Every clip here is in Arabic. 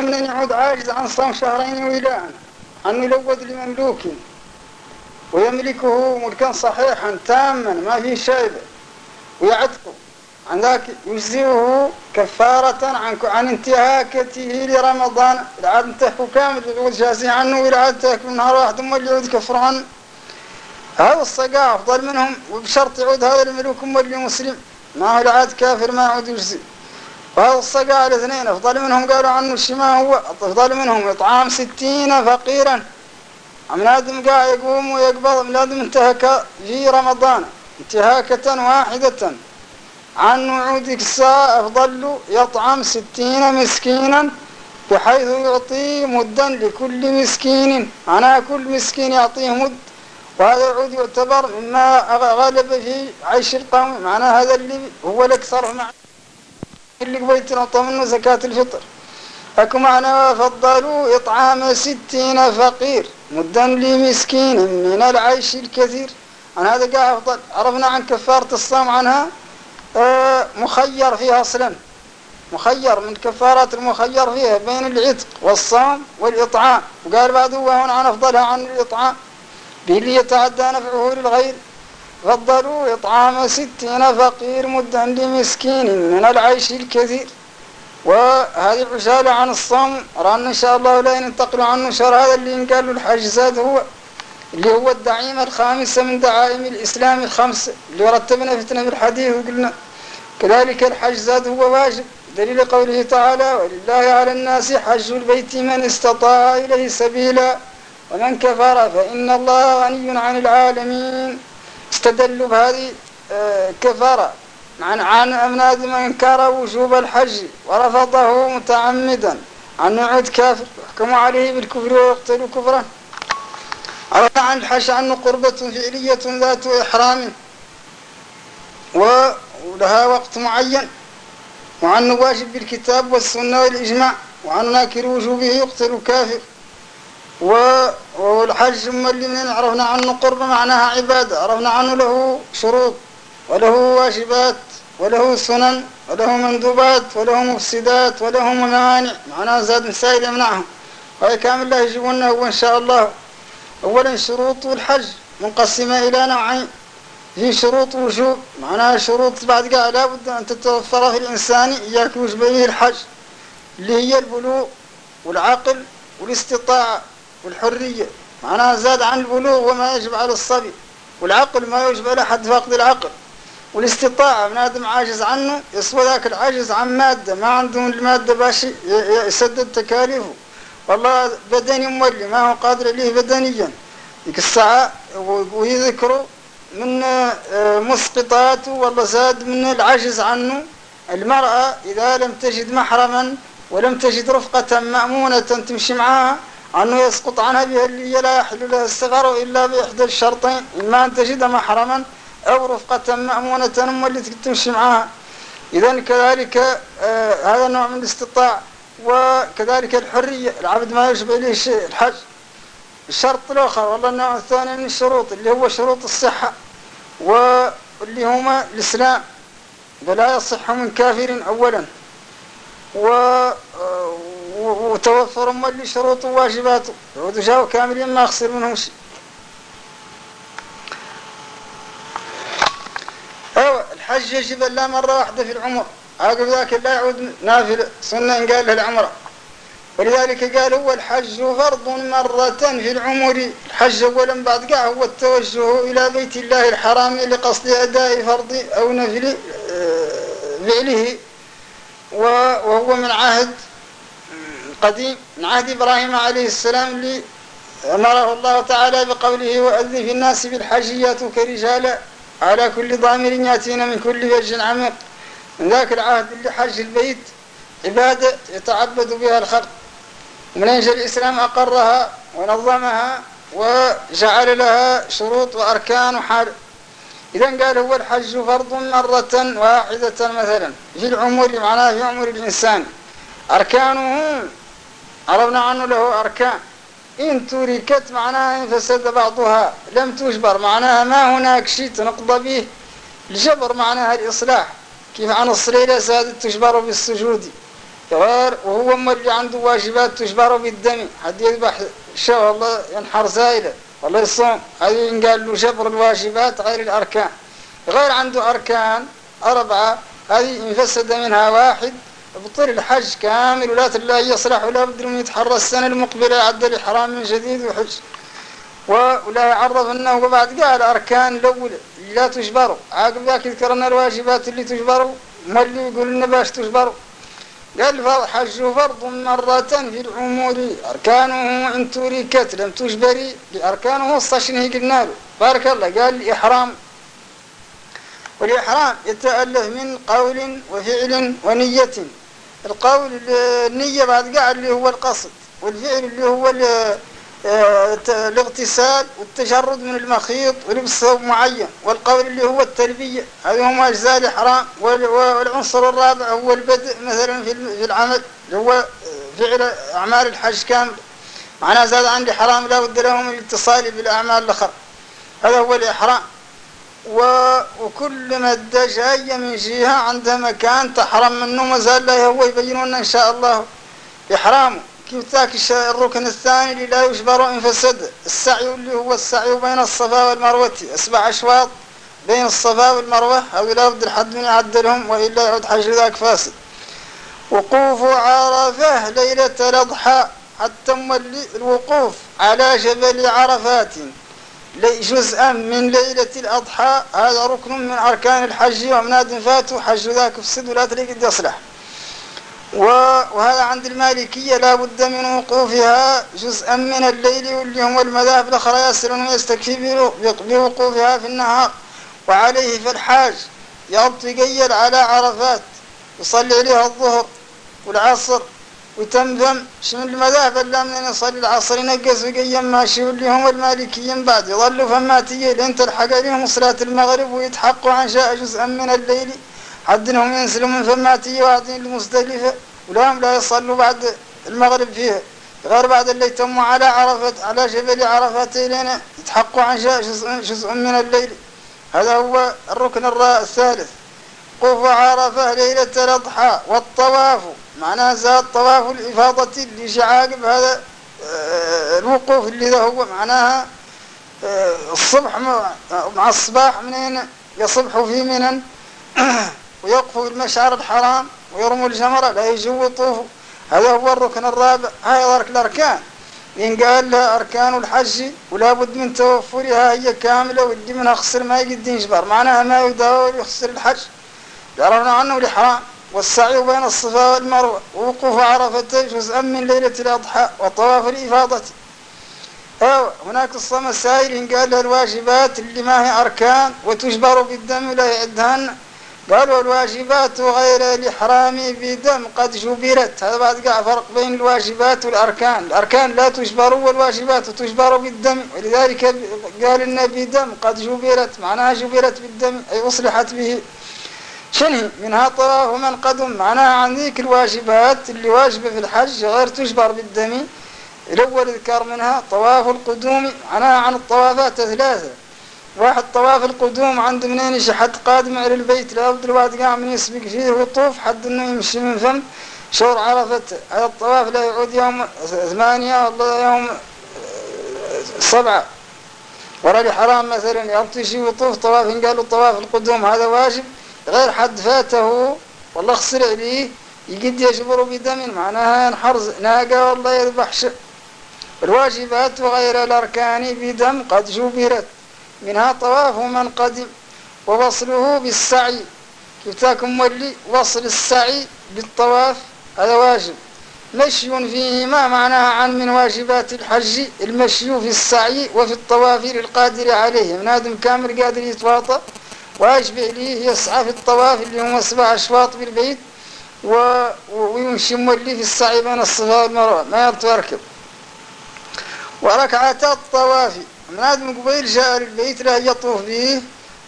من يعود عاجز عن صوم شهرين ولاء أن يلوذ لمملوك ويملكه ملكا صحيحا تاما ما فيه شيبة ويعتقه. عن ذاك يجزئه كفارة عن عن انتهاكته لرمضان. العاد انتهكوا كامل. يقول جازي عنه ولا عاد انتهكوا نهار واحد ثم اللي يعود كفر عنه هذا الصقاع أفضل منهم وبشرط يعود هذا الملوك مولي مسلم. ما هو العاد كافر ما يعود يجزي وهذا الصقاع الاثنين أفضل منهم قالوا عنه الشما هو أفضل منهم إطعام ستين فقيرا. من آدم قاع يقوم ويقبض من آدم انتهك في رمضان. انتهاكة واحدة. عن وعودك الساعة أفضل يطعم ستين مسكينا بحيث يعطي مدا لكل مسكين. أنا كل مسكين يعطيه مد. وهذا العود يعتبر مما غلب في عيش القوم. معنى هذا اللي هو الأكثر مع اللي قبيت منه زكاة الفطر. أكو معنى فضلوا إطعام ستين فقير مدا لمسكين من العيش الكثير. عن هذا قاع أفضل. عرفنا عن كفارة الصوم عنها؟ آه مخير فيها أصلا. مخير من كفارات المخير فيها بين العتق والصوم والإطعام. وقال بعد هو هنا عن أفضلها عن الإطعام. به يتعدى نفعه للغير؟ فضلوا إطعام ستين فقير مدا لمسكين من العيش الكثير. وهذه عشالة عن الصوم رانا إن شاء الله لا ننتقل عنه شهر هذا اللي قال له هو اللي هو الدعيمة الخامسة من دعائم الإسلام الخمسة اللي رتبنا فتنا في الحديث وقلنا كذلك الحج زاد هو واجب. دليل قوله تعالى ولله على الناس حج البيت من استطاع إليه سبيلا ومن كفر فإن الله غني عن العالمين. استدلوا بهذه كفارة عن عن أمناد من انكر وجوب الحج ورفضه متعمدا عن نوعد كافر يحكم عليه بالكفر ويقتل كفرا عرفنا عن الحج عنه قربة فعلية ذات إحرام ولها وقت معين وعنه واجب بالكتاب والسنة والإجماع وعن ناكر وجوبه يقتل كافر والحج اللي من عرفنا عنه قرب معناها عبادة عرفنا عنه له شروط وله واجبات وله سنن وله مندوبات وله مفسدات وله موانع معناها زاد مسائل يمنعهم. وهي كامل الله يجيبونه هو إن شاء الله. أولا شروط الحج منقسمة إلى نوعين. في شروط وجوب معناها شروط بعد قاعد لابد أن تتوفر في الإنسان إياك وجب به الحج اللي هي البلوغ والعقل والاستطاعة. والحرية. معناها زاد عن البلوغ وما يجب على الصبي. والعقل ما يجب على حد فاقد العقل. والاستطاعة من آدم عاجز عنه يسوى ذاك العاجز عن مادة. ما عندهم المادة باش يسدد تكاليفه. والله بدني مولي ما هو قادر عليه بدنيا. ذيك الساعة ويذكروا من مسقطات والله زاد من العجز عنه. المرأة إذا لم تجد محرما ولم تجد رفقة مأمونة تمشي معها أنه يسقط عنها اللي لا يحل لها الصغر إلا بإحدى الشرطين إما أن تجد محرما أو رفقة مأمونة أم اللي تمشي معها. إذا كذلك آه هذا نوع من الاستطاع وكذلك الحرية العبد ما يشبه إليه شيء الحج. الشرط الآخر والله النوع الثاني من الشروط اللي هو شروط الصحة واللي هما الإسلام. فلا يصح من كافر أولا. و وتوفر اللي شروط وواجباته يعود جاو كاملين ما يخسر منهم شيء أيوة الحج يجب لا مرة واحدة في العمر. عقب ذاك لا يعود نافل سنة قال له العمرة ولذلك قال هو الحج فرض مرة في العمر. الحج أولا بعد قاع هو التوجه إلى بيت الله الحرام لقصد أداء فرض أو نفل فعله. وهو من عهد قديم من عهد إبراهيم عليه السلام اللي أمره الله تعالى بقوله وأذن في الناس بالحج ياتوك رجالا على كل ضامر ياتينا من كل وجه عميق من ذاك العهد اللي حج البيت عبادة يتعبد بها الخلق. ومن أجل الإسلام؟ أقرها ونظمها وجعل لها شروط وأركان وحال. إذا قال هو الحج فرض مرة واحدة مثلا في العمر معناه في عمر الإنسان. أركانه عرفنا عنه له أركان. إن تركت معناها إن فسد بعضها لم تجبر معناها ما هناك شيء تنقض به. الجبر معناها الإصلاح. كيف عن الصليلة سادت تجبر بالسجود. غير وهو مولي عنده واجبات تجبر بالدم. حد يذبح شو والله ينحر سائلة والله يصوم. هذه قال له جبر الواجبات غير الأركان. غير عنده أركان أربعة. هذه إن فسد منها واحد بطل الحج كامل ولا الله يصلح ولا بد من يتحرى السنة المقبلة عد الإحرام من جديد وحج. ولا يعرف أنه وبعد قال أركان الأولى لا تجبروا. عاقب ذاك ذكرنا الواجبات اللي تجبروا. ما اللي يقول لنا باش تجبروا. قال الحج فرض مرة في العمور أركانه إن تركت لم تجبري. لأركانه الصشنه قلنا له؟ بارك الله. قال الإحرام. والإحرام يتألف من قول وفعل ونية. القول النية بعد قاعد اللي هو القصد والفعل اللي هو آه، الاغتسال والتجرد من المخيط ولبس ثوب معين والقول اللي هو التلبية. هذه هم أجزاء الإحرام والعنصر الرابع هو البدء مثلا في العمل هو فعل أعمال الحج كامل. معناه زاد عن الإحرام لا بد له من الاتصال بالأعمال الأخرى. هذا هو الإحرام. وكل مدة جاية من جهة عندها مكان تحرم منه ما زال هو يبينون إن شاء الله. إحرامه كيف ذاك الركن الثاني اللي لا يجبر إن فسد؟ السعي اللي هو السعي بين الصفا والمروة. أسبع أشواط بين الصفا والمروة. أو لا بد الحد من يعدلهم وإلا يعود حج ذاك فاسد. وقوف عرفة ليلة الأضحى. حتى الوقوف على جبل عرفات. جزءا من ليلة الأضحى. هذا ركن من أركان الحج ومناد فاتوا حج ذاك فسد ولا تريد يصلح. وهذا عند المالكية لا بد من وقوفها جزءا من الليل واللي هم المذاهب الأخرى يسرون ويستكفي بوقوفها في النهار. وعليه فالحاج يقيل على عرفات يصلي عليها الظهر والعصر وتمذم شنو المذاهب الا من يصلي العصر ينقز ويقيم ماشي واللي هم المالكيين بعد. يظلوا فماتية لين تلحق عليهم صلاة المغرب ويتحقوا عن شاء جزءا من الليل. حد انهم ينزلوا من فماتية وعدين المزدلفة ولا لا يصلوا بعد المغرب فيها. غير بعد اللي يتموا على عرفة على جبل عرفات لين يتحقوا عن شاء جزء, جزء من الليل. هذا هو الركن الثالث. قف عرفة ليلة الأضحى والطواف. معناها زاد طواف الإفاضة اللي شعاقب هذا آه، الوقوف اللي ذا هو معناها آه، الصبح مع الصباح منين؟ يصبح في منن ويقفوا المشعر الحرام ويرموا الجمرة لا يجوا يطوفوا هذا هو الركن الرابع هاي الأركان. إن قال لها أركان الحج ولا بد من توفرها هي كاملة واللي منها خسر ما يقدر يجبر. معناها ما يداول يخسر الحج عرفنا عنه الإحرام والسعي بين الصفا والمروة ووقوف عرفة جزءا من ليلة الأضحى وطواف الإفاضة. أيوة هناك قصة مسائل قال الواجبات اللي ما هي أركان وتجبر بالدم لا يعدهن. قالوا الواجبات غير الإحرام بدم قد جبرت. هذا بعد قاع فرق بين الواجبات والأركان. الأركان لا تجبر والواجبات تجبر بالدم ولذلك قال النبي دم قد جبرت. معناها جبرت بالدم أي أصلحت به. شنو؟ منها طواف من قدم معناها عن ذيك الواجبات اللي واجبة في الحج غير تجبر بالدم. الأول ذكر منها طواف القدوم معناها عن الطوافات ثلاثة. واحد طواف القدوم عند منين يجي حد قادم على البيت لابد الواحد قاع من يسبق فيه ويطوف حد إنه يمشي من فم. شور عرفة هذا الطواف لا يعود يوم ثمانية والله يوم سبعة. ورا الحرام مثلا يبطي شيء ويطوف طواف قالوا طواف القدوم هذا واجب. غير حد فاته والله خسر عليه يقد يجبر بدم معناها ينحر ناقة والله يذبح الواجبات وغير الأركان بدم قد جبرت منها طواف من قدم ووصله بالسعي. كتاكم مولي وصل السعي بالطواف؟ هذا واجب. مشي فيهما معناها عن من واجبات الحج المشي في السعي وفي الطواف للقادر عليه. من آدم كامل قادر يتواطى ويشبع ليه يسعى في الطواف اللي هم سبع أشواط بالبيت و... ويمشي مولي في السعي بين الصفا والمروة ما يركب وركعتا الطواف من آدم قبيل جاء البيت لا يطوف به.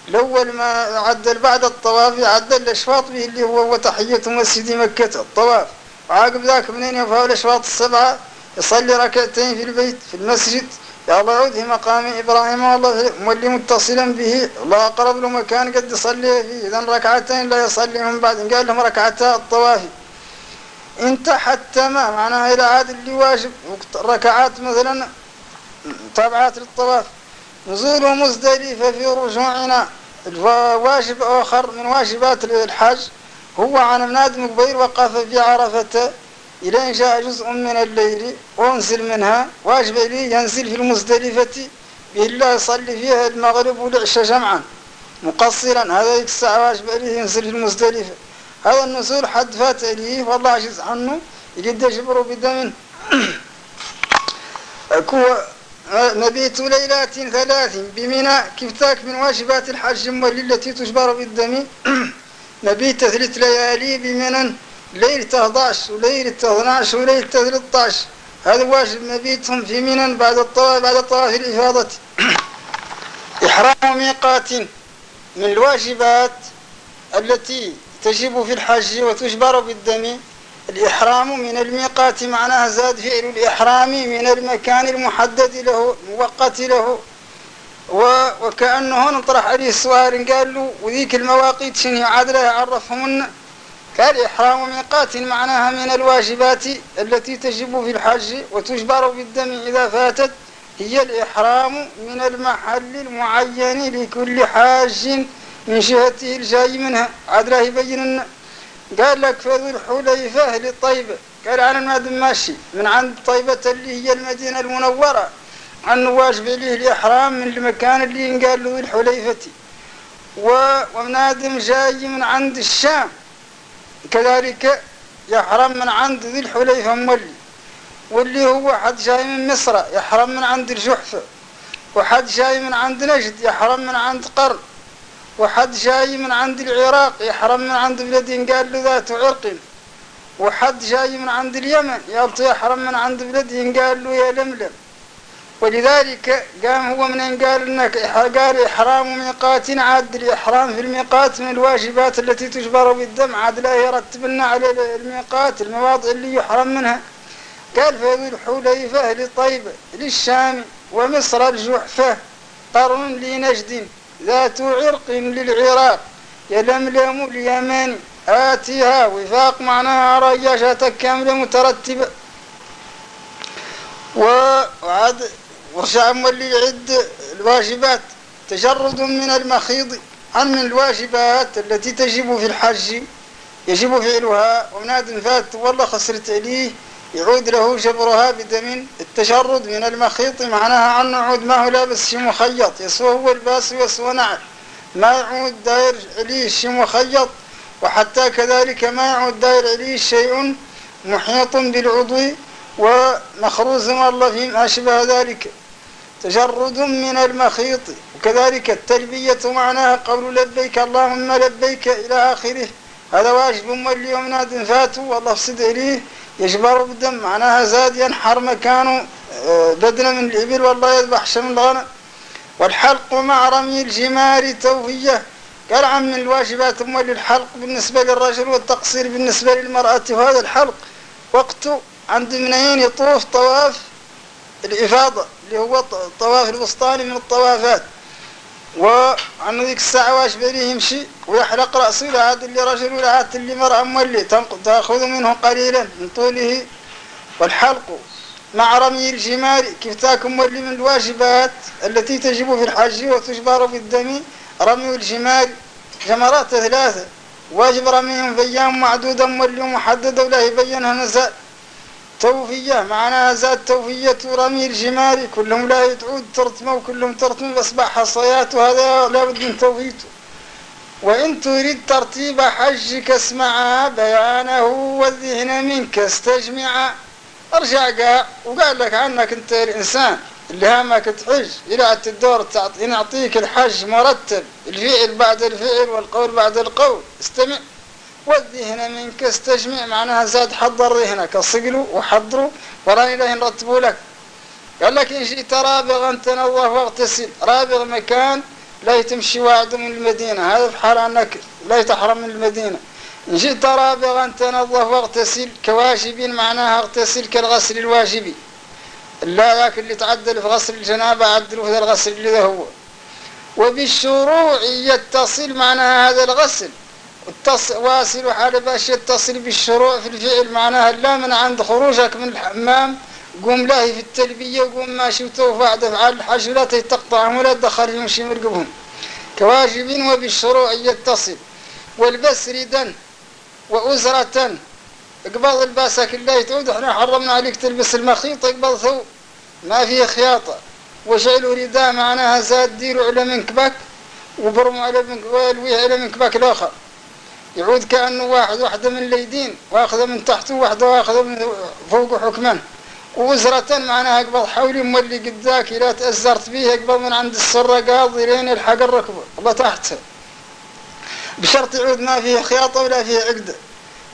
الأول ما عدل بعد الطواف عدل الأشواط به اللي هو وتحية مسجد مكة الطواف. وعاقب ذاك منين يفعل الأشواط السبعة يصلي ركعتين في البيت في المسجد. يا الله عود مقام إبراهيم والله مولي متصلا به. الله أقرب له مكان قد يصلي فيه. إذا ركعتين لا يصلي من بعد قال لهم ركعتا الطواف. إن تحتم معناها إلى عاد اللي واجب. ركعات مثلا تابعات للطواف. نزول مزدلفة في رجوعنا. واجب آخر من واجبات الحج. هو عن مناد قبيل وقف في عرفة. إلى إن جاء جزء من الليل وانزل منها. واجب لي ينزل في المزدلفة. الله يصلي فيها المغرب والعشاء جمعا. مقصرا. هذا الساعة واجب عليه ينزل في المزدلفة. هذا النزول حد فات عليه والله عجز عنه. يجد يجبر بدم. كو نبيت ليلات ثلاث بمنى. كفتاك من واجبات الحج التي تجبر بالدم. نبيت ثلاث ليالي بمنى. ليلة 11 وليلة 12 وليلة 13 هذا واجب مبيتهم في منى بعد الطواف بعد طواف الإفاضة. إحرام ميقات من الواجبات التي تجب في الحج وتجبر بالدم. الإحرام من الميقات معناها زاد فعل الإحرام من المكان المحدد له المؤقت له. وكأنه نطرح عليه السؤال قال له وذيك المواقيت شنو؟ عاد لها عرفهمن قال إحرام ميقات معناها من الواجبات التي تجب في الحج وتجبر بالدم إذا فاتت. هي الإحرام من المحل المعين لكل حاج من جهته الجاي منها. عاد له يبين قال لك فذو الحليفة لطيبة قال أنا ما ماشي. من عند طيبة اللي هي المدينة المنورة. عن واجب عليه الإحرام من المكان اللي قال له الحليفة. ومنادم جاي من عند الشام. كذلك يحرم من عند ذي الحليفة مولي. واللي هو حد جاي من مصر يحرم من عند الجحفة وحد جاي من عند نجد يحرم من عند قرن. وحد جاي من عند العراق يحرم من عند بلد قال له ذات عرق. وحد جاي من عند اليمن يحرم من عند بلد قال له يا لملم. ولذلك قام هو من قال إنك قال إحرام ميقات عاد الاحرام في الميقات من الواجبات التي تجبر بالدم عاد لا يرتب لنا على الميقات المواضع اللي يحرم منها. قال فذو الحليفة لطيبة للشام ومصر الجحفة قرن لنجد ذات عرق للعراق. يلملم اليمن آتيها وفاق معناها رياشة كاملة مترتبة وعاد ورشع مولي يعد الواجبات تجرد من المخيض عن من الواجبات التي تجب في الحج يجب فعلها. ومناد فات والله خسرت عليه يعود له جبرها بدم. التجرد من المخيط معناها عن نعود ما هو لابس شي مخيط يسوى هو الباس ويسوى نعل. ما يعود داير عليه شي مخيط وحتى كذلك ما يعود داير عليه شيء محيط بالعضو ومخروز الله فيما شبه ذلك. تجرد من المخيط. وكذلك التلبية معناها قول لبيك اللهم لبيك إلى آخره. هذا واجب واليوم ناد فاتوا. والله فسد إليه يجبر بالدم معناها زاد ينحر مكانه آه، بدنا من الإبل. والله يذبح شم الغنم. والحلق مع رمي الجمار توفية. قال من الواجبات مولي الحلق بالنسبة للرجل والتقصير بالنسبة للمرأة. وهذا الحلق وقته عند منين يطوف طواف الإفاضة. اللي هو طواف البسطاني من الطوافات. وعن ذيك الساعة واش بيني يمشي ويحلق رأسه لهذا اللي رجل ولا اللي مرأة مولي. تأخذ منه قليلا من طوله. والحلق مع رمي الجمال كيف تاكم مولي من الواجبات التي تجب في الحج وتجبر بالدم رمي الجمال جمرات ثلاثة. واجب رميهم في أيام معدودة مولي محددة ولا يبينها نزال. توفية معناها زاد توفية رمي الجمال كلهم لا تعود ترتمة وكلهم ترتمة أصبح حصيات وهذا لابد من توفيته وإن تريد ترتيب حجك اسمع بيانه والذهن منك استجمع. ارجع قاع وقال لك عنك أنت الإنسان اللي هامك تحج إلى الدور نعطيك الحج مرتب الفعل بعد الفعل والقول بعد القول استمع. والذهن منك استجمع معناها زاد حضر ذهنك اصقله وحضره وراني له نرتبه لك. قال لك إن شئت رابغا تنوه واغتسل. رابغ مكان لا تمشي واعد من المدينة. هذا في حال أنك لا تحرم من المدينة. إن شئت رابغا تنظف واغتسل كواجب معناها اغتسل كالغسل الواجبي لا ذاك اللي تعدل في غسل الجنابة عدلوا في الغسل اللي هو. وبالشروع يتصل معناها هذا الغسل. واصل حال باش يتصل بالشروع في الفعل معناها لا من عند خروجك من الحمام قوم لاهي في التلبية قوم ماشي وتوفى أفعال الحج لا تقطعهم ولا تدخل فيهم شي مرقبهم. كواجب وبالشروع يتصل. والبس ردا وأزرة اقبض الباسك الله تعود إحنا حرمنا عليك تلبس المخيط اقبض ثوب. ما فيه خياطة وجعلوا رداء معناها زاد ديروا على منكبك وبرموا على منك والويه على منكبك الآخر. يعود كأنه واحد واحدة من اليدين وأخذ من تحته واحدة وأخذ من فوق حكما وزرة معناها اقبض حولي مولي قداك إذا تأزرت به اقبض من عند السرة قاضي لين الحق الركبة الله تحت. بشرط يعود ما فيه خياطة ولا فيه عقدة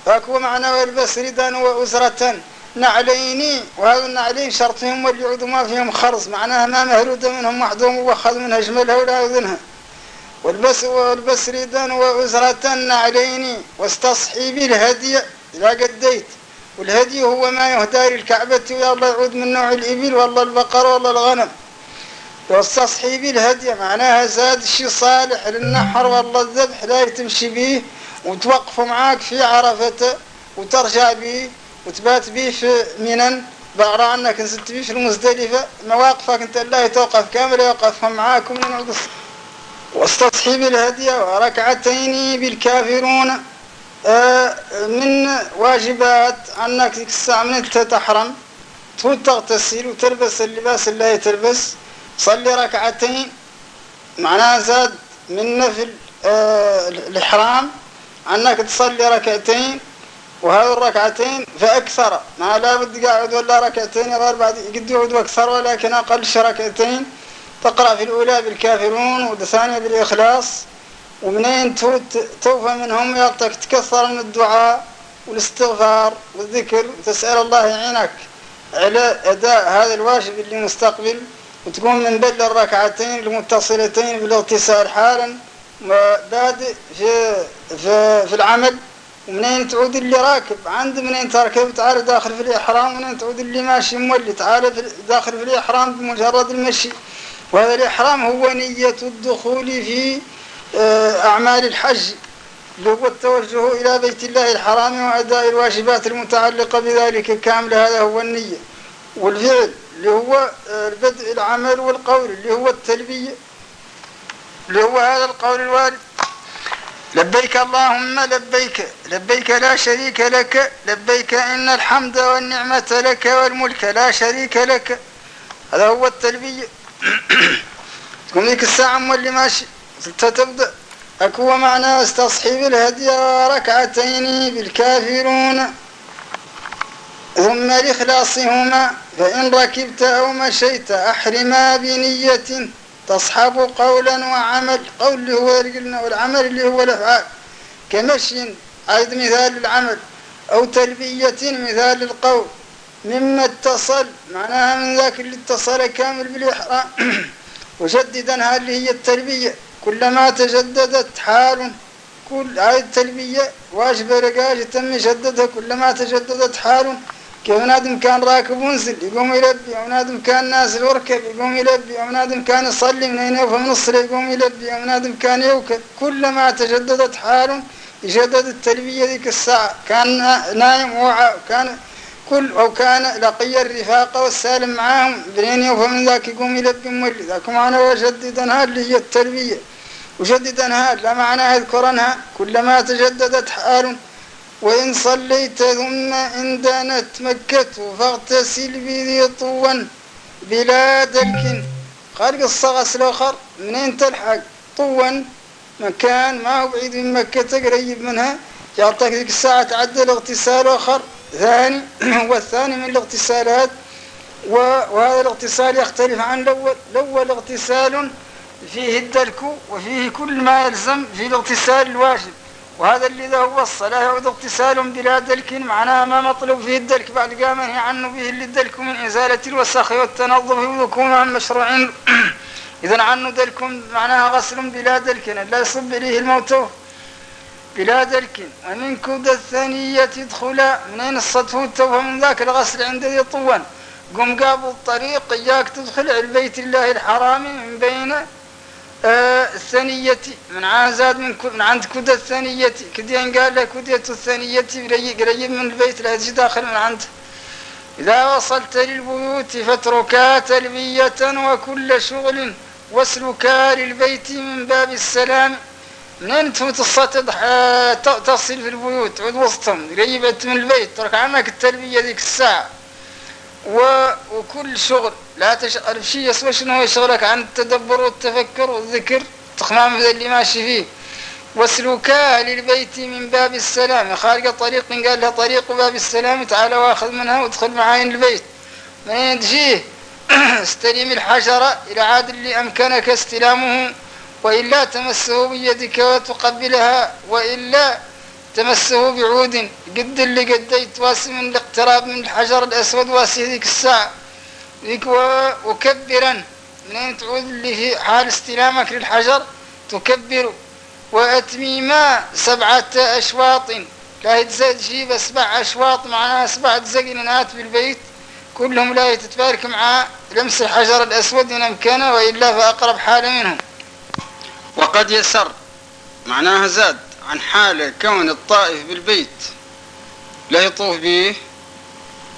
فهو معنى والبس ردان وأزرة. نعليني وهذا النعلين شرطهم واللي يعودوا ما فيهم خرز. معناها ما مهرودة منهم وحدهم وأخذ منها جملها ولا يؤذنها. والبس والبس ردان وأزرة نعلين واستصحي الهدي إذا قديت. والهدي هو ما يهدى للكعبة ويلا يعود من نوع الإبل والله البقر والله الغنم. واستصحي بالهدي معناها زاد شي صالح للنحر والله الذبح لا تمشي به وتوقفوا معاك في عرفة وترجع به وتبات به في منن. بقرا عنك نزلت به في المزدلفة مواقفك أنت الله توقف كامل يوقفهم معاك من نعود واستصحب الهدي وركعتين بالكافرون. آه، من واجبات أنك من أنت تحرم. تغتسل وتلبس اللباس اللي تلبس صلي ركعتين. معناها زاد من نفل آه، الإحرام أنك تصلي ركعتين. وهذه الركعتين فأكثر. ما لا بد قاعد ولا ركعتين غير بعد قد يعود أكثر ولكن أقل ركعتين. تقرأ في الأولى بالكافرون والثانية بالإخلاص ومنين توفى منهم يعطيك تكثر من الدعاء والاستغفار والذكر وتسأل الله يعينك على أداء هذا الواجب اللي مستقبل وتكون من بل الركعتين المتصلتين بالاغتسال حالا بادئ في, في, في العمل. ومنين تعود اللي راكب؟ عند منين تركب؟ تعال داخل في الإحرام. ومنين تعود اللي ماشي مولي؟ تعال داخل في الإحرام بمجرد المشي. وهذا الإحرام هو نية الدخول في آه، أعمال الحج. اللي هو التوجه إلى بيت الله الحرام وأداء الواجبات المتعلقة بذلك كاملة هذا هو النية والفعل اللي هو آه، البدء العمل والقول اللي هو التلبية اللي هو هذا القول الوارد. لبيك اللهم لبيك لبيك لا شريك لك لبيك إن الحمد والنعمة لك والملك لا شريك لك. هذا هو التلبية. ذيك الساعة مولي ماشي تبدأ. أكو معنى استصحب الهدي ركعتين بالكافرون. ثم لإخلاصهما فإن ركبت أو مشيت أحرما بنية تصحب قولا وعمل. قول اللي هو قلنا والعمل اللي هو الأفعال. كمشي أيضا مثال العمل أو تلبية مثال القول مما اتصل معناها من ذاك اللي اتصل كامل بالإحرام. وجددا هذه هي التلبية. كلما تجددت حال كل هذه التلبية واجبة رقاش تم يجددها. كلما تجددت حال كيف نادم كان راكب ونزل يقوم يلبي. أو نادم كان نازل وركب يقوم يلبي. أو نادم كان يصلي من هنا وفي النص يقوم يلبي. أو نادم كان يوكل. كلما تجددت حال يجدد التلبية ذيك الساعة. كان نايم وعى كان كل أو كان لقي الرفاق والسالم معاهم بنين وفمن ذاك يقوم يلبي مولي ذاك معنى وجددنها اللي هي التلبية وجددنها لا معنى اذكرنها كلما تجددت حال وإن صليت ثم إن دانت مكة فاغتسل بذي طوا بلا دلك خارج الصغص الآخر منين تلحق؟ طوا مكان ما هو بعيد من مكة قريب منها. يعطيك ذيك الساعة تعدل اغتسال آخر ثاني والثاني من الاغتسالات وهذا الاغتسال يختلف عن الأول الأول اغتسال فيه الدلك وفيه كل ما يلزم في الاغتسال الواجب. وهذا اللي ذا هو الصلاة يعود اغتسال بلا دلك معناها ما مطلوب فيه الدلك بعد قام عنه به اللي الدلك من إزالة الوسخ والتنظف ويكون عن مشروع. إذا عنه دلك معناها غسل بلا دلك لا يصب إليه الموتوه بلا دلك ومن كود الثانية تدخل منين الصدف والتوفى من ذاك الغسل عند ذي طوان. قم قابل الطريق إياك تدخل على بيت الله الحرام من بين آه الثانية. من عازاد من, من عند كدى الثانية. كديان قال لك كدية الثانية قريب من البيت تجي داخل من عنده إذا وصلت للبيوت فاتركا تلبية وكل شغل واسلكا للبيت من باب السلام. تفوت الصلاة تصل في البيوت تعود وسطهم قريبة من البيت ترك عنك التلبية ذيك الساعة. و... وكل شغل لا تشغل شيء يسوى شنو يشغلك عن التدبر والتفكر والذكر. تخمام اللي ماشي فيه. واسلكا للبيت من باب السلام. خارج طريق قال له طريق باب السلام. تعال واخذ منها وادخل معاين البيت. منين تجيه استلم الحجر إلى عاد اللي أمكنك استلامه. وإلا تمسه بيدك وتقبلها وإلا تمسه بعود قد اللي قديت واسي من الاقتراب من الحجر الأسود واسي ذيك الساعة وكبرا منين تعود اللي في حال استلامك للحجر؟ تكبر. وأتميما سبعة أشواط. لا يتزاد شيء بسبع أشواط معناها سبعة زقنات بالبيت كلهم لا يتتبارك مع لمس الحجر الأسود إن أمكنه وإلا فأقرب حال منهم. وقد يسر. معناها زاد عن حال كون الطائف بالبيت. لا يطوف به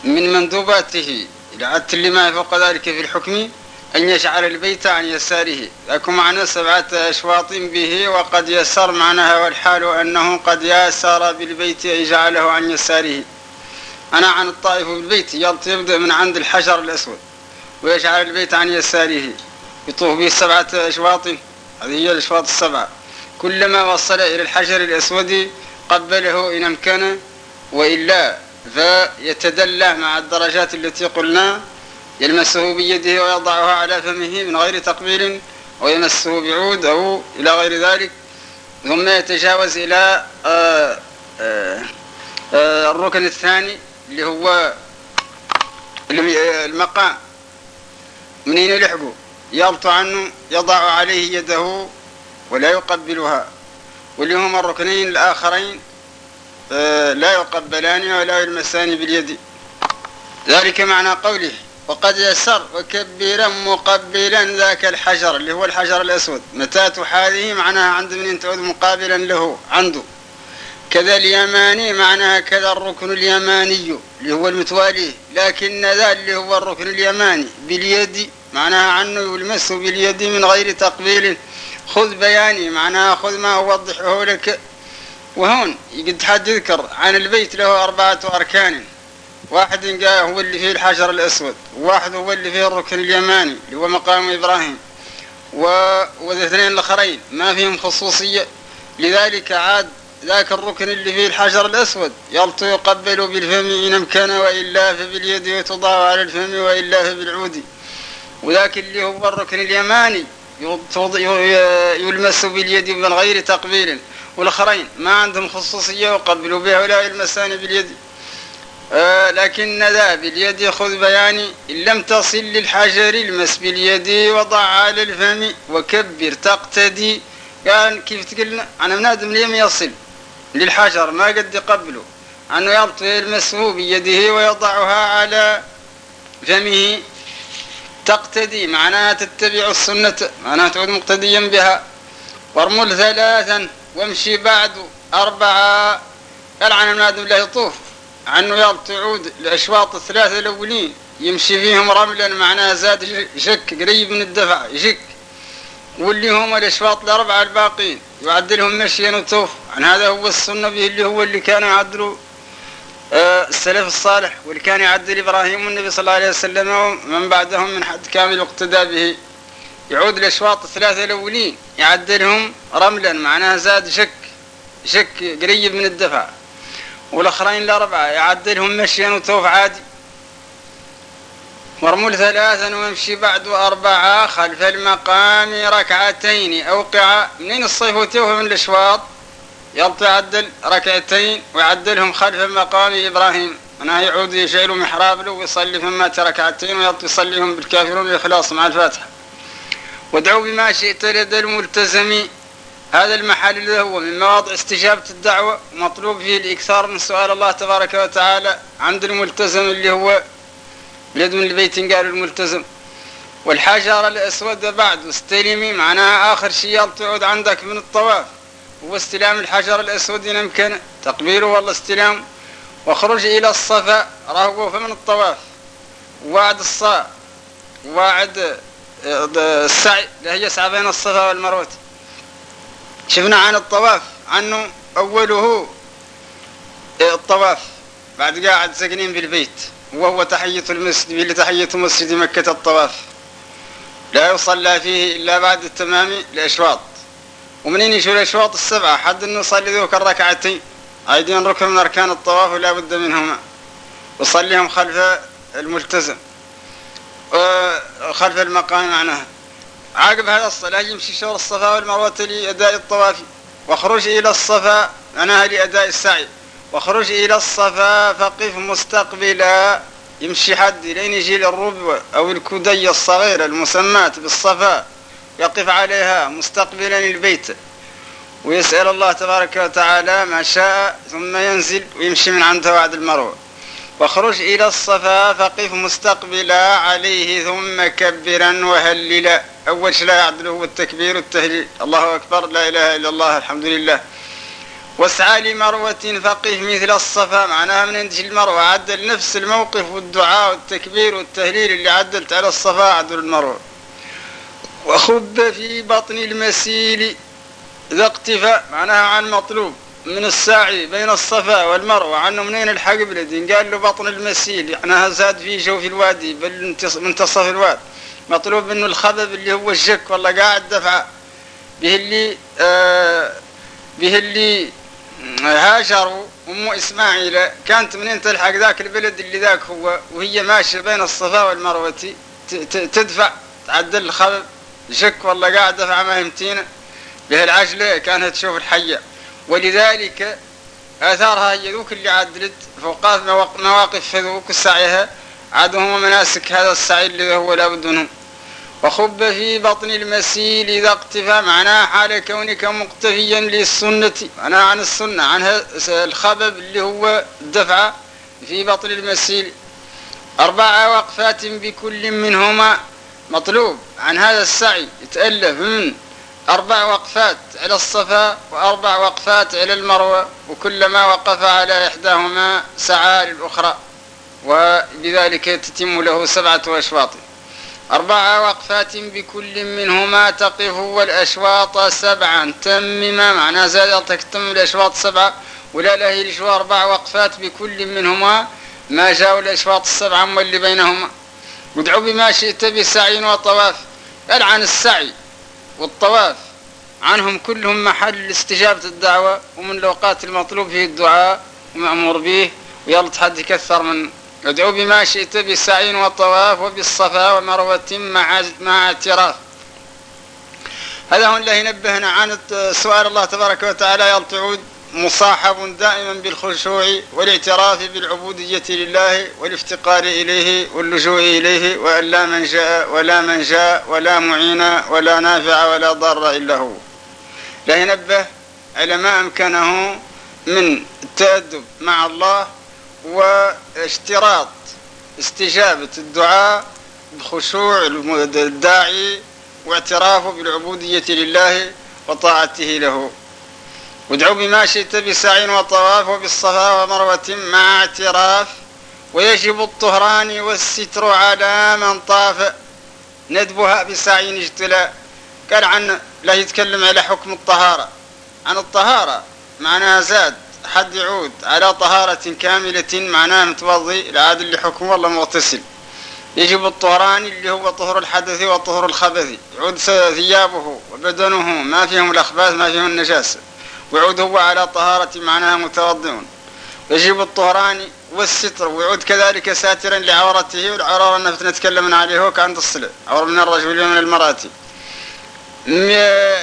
من مندوباته. إلى عدت لما فوق ذلك في الحكم أن يجعل البيت عن يساره. لكم معنى سبعة أشواط به وقد يسر. معناها والحال أنه قد يسر بالبيت أي جعله عن يساره. أنا عن الطائف بالبيت. يبدأ من عند الحجر الأسود. ويجعل البيت عن يساره. يطوف به سبعة أشواط هذه هي الأشواط السبعة كلما وصل إلى الحجر الأسود قبله إن أمكن وإلا فيتدلى مع الدرجات التي قلنا يلمسه بيده ويضعها على فمه من غير تقبيل ويمسه بعود أو إلى غير ذلك. ثم يتجاوز إلى آآ آآ آآ الركن الثاني اللي هو المقام. منين يلحقه يبط عنه يضع عليه يده ولا يقبلها. واللي هما الركنين الآخرين لا يقبلان ولا يلمسان باليد. ذلك معنى قوله وقد يسر وكبيرا مقبلا ذاك الحجر اللي هو الحجر الأسود. متى تحاذيه؟ معناها عند من تعود مقابلا له عنده. كذا اليماني معناها كذا الركن اليماني اللي هو المتوالي. لكن ذا اللي هو الركن اليماني باليد معناها عنه يلمسه باليد من غير تقبيل. خذ بياني معناها خذ ما أوضحه لك. وهون قد حد يذكر عن البيت له أربعة أركان. واحد قال هو اللي فيه الحجر الأسود وواحد هو اللي فيه الركن اليماني اللي هو مقام إبراهيم. و... والاثنين الآخرين ما فيهم خصوصية. لذلك عاد ذاك الركن اللي فيه الحجر الأسود يلطو يقبل بالفم إن أمكن وإلا فباليد وتضع على الفم وإلا فبالعود. وذاك اللي هو الركن اليماني يلمس باليد من غير تقبيل. والآخرين ما عندهم خصوصية يقبلوا بها ولا يلمسان باليد. آه لكن ذا باليد خذ بياني. إن لم تصل للحجر المس باليد وضع على الفم وكبر تقتدي. قال كيف تقولنا أنا بنادم لم يصل للحجر ما قد يقبله أنه يلمسه بيده ويضعها على فمه. تقتدي معناها تتبع السنة معناها تعود مقتديا بها. وارمل ثلاثا وامشي بعد أربعة. قال عن المنادم لا يطوف. عنه يلا تعود الأشواط الثلاثة الأولين. يمشي فيهم رملا معناها زاد شك قريب من الدفع يشك. واللي هم الأشواط الأربعة الباقين. يعدلهم مشيا وتوف. عن هذا هو السنة به اللي هو اللي كان يعدلوا السلف الصالح واللي كان يعدل إبراهيم والنبي صلى الله عليه وسلم ومن بعدهم من حد كامل الاقتداء به. يعود الأشواط الثلاثة الأولين يعدلهم رملا معناها زاد شك شك قريب من الدفع. والآخرين الأربعة يعدلهم مشيا وتوف عادي. مرمول ثلاثا ويمشي بعد أربعة خلف المقام ركعتين أوقع منين الصيف وتوه من الأشواط؟ يلطي عدل ركعتين ويعدلهم خلف مقام إبراهيم. أنا يعود يشعل محراب له ويصلي فما ركعتين ويلطي يصليهم بالكافرون الإخلاص مع الفاتحة. وادعوا بما شئت لدى الملتزم. هذا المحل اللي هو من مواضع استجابة الدعوة مطلوب فيه الإكثار من سؤال الله تبارك وتعالى عند الملتزم اللي هو اليد من البيت قالوا الملتزم. والحجر الأسود بعد استلمي معناها آخر شيء تعود عندك من الطواف. هو استلام الحجر الأسود إن أمكن. تقبيله والله استلام. واخرج إلى الصفا. راهو من الطواف. وعد الصاء وعد السعي. اللي هي يسعى بين الصفا والمروة. شفنا عن الطواف. عنه أوله الطواف. بعد قاعد ساكنين بالبيت وهو تحية المسجد اللي تحية مسجد مكة الطواف. لا يصلى فيه إلا بعد التمام الأشواط. ومنين يشوف الأشواط السبعة؟ حد أنه يصلي ذوك الركعتين. أيدين ركن من أركان الطواف ولا بد منهما. يصليهم خلف الملتزم. خلف المقام معناها. عقب هذا الصلاة يمشي شور الصفا والمروة لأداء الطواف. واخرج إلى الصفا معناها لأداء السعي. واخرج إلى الصفا فقف مستقبلا. يمشي حد لين يجي للربوة أو الكدية الصغيرة المسماة بالصفا. يقف عليها مستقبلا البيت ويسأل الله تبارك وتعالى ما شاء ثم ينزل ويمشي من عند وعد المروة واخرج إلى الصفا فقف مستقبلا عليه ثم كبرا وهللا أول شيء لا يعدل هو التكبير والتهليل. الله أكبر لا إله إلا الله الحمد لله. واسعى لمروة فقف مثل الصفا معناها من عند المروة عدل نفس الموقف والدعاء والتكبير والتهليل اللي عدلت على الصفا عدل المروة وخب في بطن المسيل ذا اقتفاء معناها عن مطلوب من الساعي بين الصفا والمروة عنه منين الحق بلدين قال له بطن المسيل معناها زاد في جوف الوادي بل منتصف الوادي. مطلوب منه الخبب اللي هو الشك والله قاعد دفعه به اللي آه به اللي هاجروا أم إسماعيل كانت منين تلحق ذاك البلد اللي ذاك هو وهي ماشية بين الصفا والمروة تدفع تعدل الخبب. شك والله قاعد دفع ما يمتينا به العجلة كانت تشوف الحية. ولذلك آثارها هي ذوك اللي عدلت فوقات مواقف ذوك السعيها. عاد هم مناسك هذا السعي اللي هو لابد منهم. وخب في بطن المسيل إذا اقتفى معناه حال كونك مقتفيا للسنة. معناه عن السنة عن الخبب اللي هو الدفعة في بطن المسيل. أربع وقفات بكل منهما. مطلوب عن هذا السعي يتألف من أربع وقفات على الصفا وأربع وقفات على المروة وكلما وقف على إحداهما سعى للأخرى وبذلك تتم له سبعة أشواط. أربع وقفات بكل منهما تقف والأشواط سبعا. تمم معنى زادتك تم الأشواط سبعة. ولا له الأشواط أربع وقفات بكل منهما ما جاء الأشواط السبعة واللي بينهما. ودعوا بما شئت بسعي وطواف. قال عن السعي والطواف. عنهم كلهم محل استجابة الدعوة ومن الأوقات المطلوب فيه الدعاء ومأمور به ويلا تحد يكثر من ادعو بما شئت بسعي وطواف وبالصفا ومروة مع مع اعتراف. هذا هو اللي ينبهنا عن سؤال الله تبارك وتعالى يلا تعود مصاحب دائما بالخشوع والاعتراف بالعبودية لله والافتقار إليه واللجوء إليه وأن لا من جاء ولا من جاء ولا معين ولا نافع ولا ضار إلا هو. لا ينبه على ما أمكنه من التأدب مع الله واشتراط استجابة الدعاء بخشوع الداعي واعترافه بالعبودية لله وطاعته له. وادعوا بما شئت بسعي وطواف وبالصفا ومروة مع اعتراف. ويجب الطهران والستر على من طاف. ندبها بسعي اجتلاء. قال عن لا يتكلم على حكم الطهارة. عن الطهارة معناها زاد حد يعود. على طهارة كاملة معناها متوضي العاد اللي حكم والله مغتسل. يجب الطهران اللي هو طهر الحدث وطهر الخبث. يعود ثيابه وبدنه. ما فيهم الأخباث ما فيهم النجاسة. ويعود هو على طهارة معناها متوضئ يجب الطهران والستر ويعود كذلك ساترا لعورته والعورة النفط نتكلم عليه هو كان الصلة عور من الرجل ومن المرأة.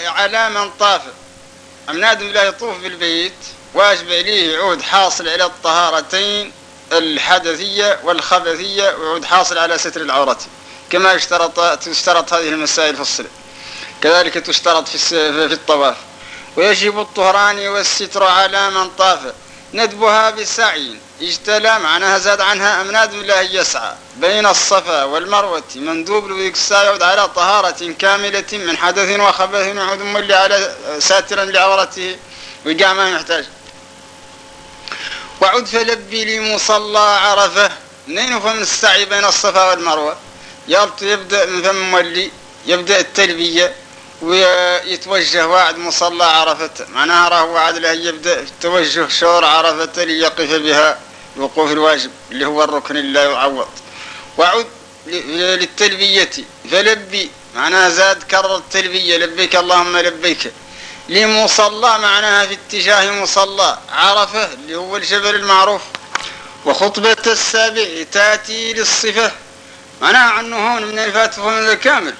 على من طاف. أمناد لا يطوف بالبيت واجب عليه يعود حاصل على الطهارتين الحدثية والخبثية ويعود حاصل على ستر العورة. كما يشترط تشترط هذه المسائل في الصلة كذلك تشترط في الطواف. ويجب الطهران والستر على من طاف. ندبها بسعي اجتلى معناها زاد عنها أمناد من الله يسعى. بين الصفا والمروة. مندوب لويكسا يعود على طهارة كاملة من حدث وخبث مولي على ساترا لعورته. وقع ما يحتاج. وعد فلبي لمصلى عرفة. منين من السعي بين الصفا والمروة؟ يبدأ من فم مولي يبدأ التلبية. ويتوجه واعد مصلى عرفة. معناها راه وعد له يبدأ توجه شور عرفة ليقف بها الوقوف الواجب اللي هو الركن اللي لا يعوض. وعد للتلبية فلبي معناها زاد كرر التلبية لبيك اللهم لبيك. لمصلى معناها في اتجاه مصلى عرفة اللي هو الجبل المعروف. وخطبة السابع تأتي للصفة معناها عنه هون من الفاتحة الكامل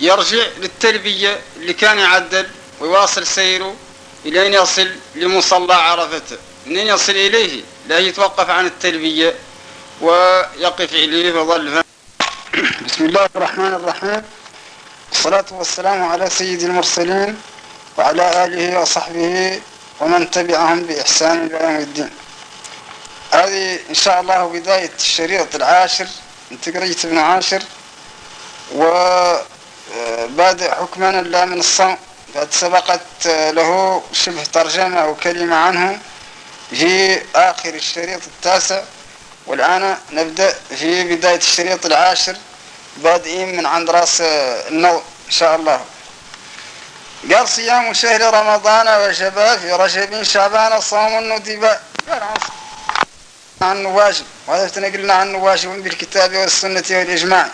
يرجع للتلبية اللي كان يعدل ويواصل سيره إلى أن يصل لمصلى عرفة منين يصل إليه؟ لا يتوقف عن التلبية ويقف إليه وظل بسم الله الرحمن الرحيم. والصلاة والسلام على سيد المرسلين وعلى آله وصحبه ومن تبعهم بإحسان إلى يوم الدين. هذه إن شاء الله بداية الشريط العاشر من تقرية ابن عاشر. وبادئ حكما لا من الصوم قد سبقت له شبه ترجمة وكلمة عنه في آخر الشريط التاسع والآن نبدأ في بداية الشريط العاشر بادئين من عند رأس النوم إن شاء الله. قال صيام شهر رمضان وجب في رجب شعبان صوم الندباء قال عنه واجب وهذا قلنا عنه واجب بالكتاب والسنة والإجماع.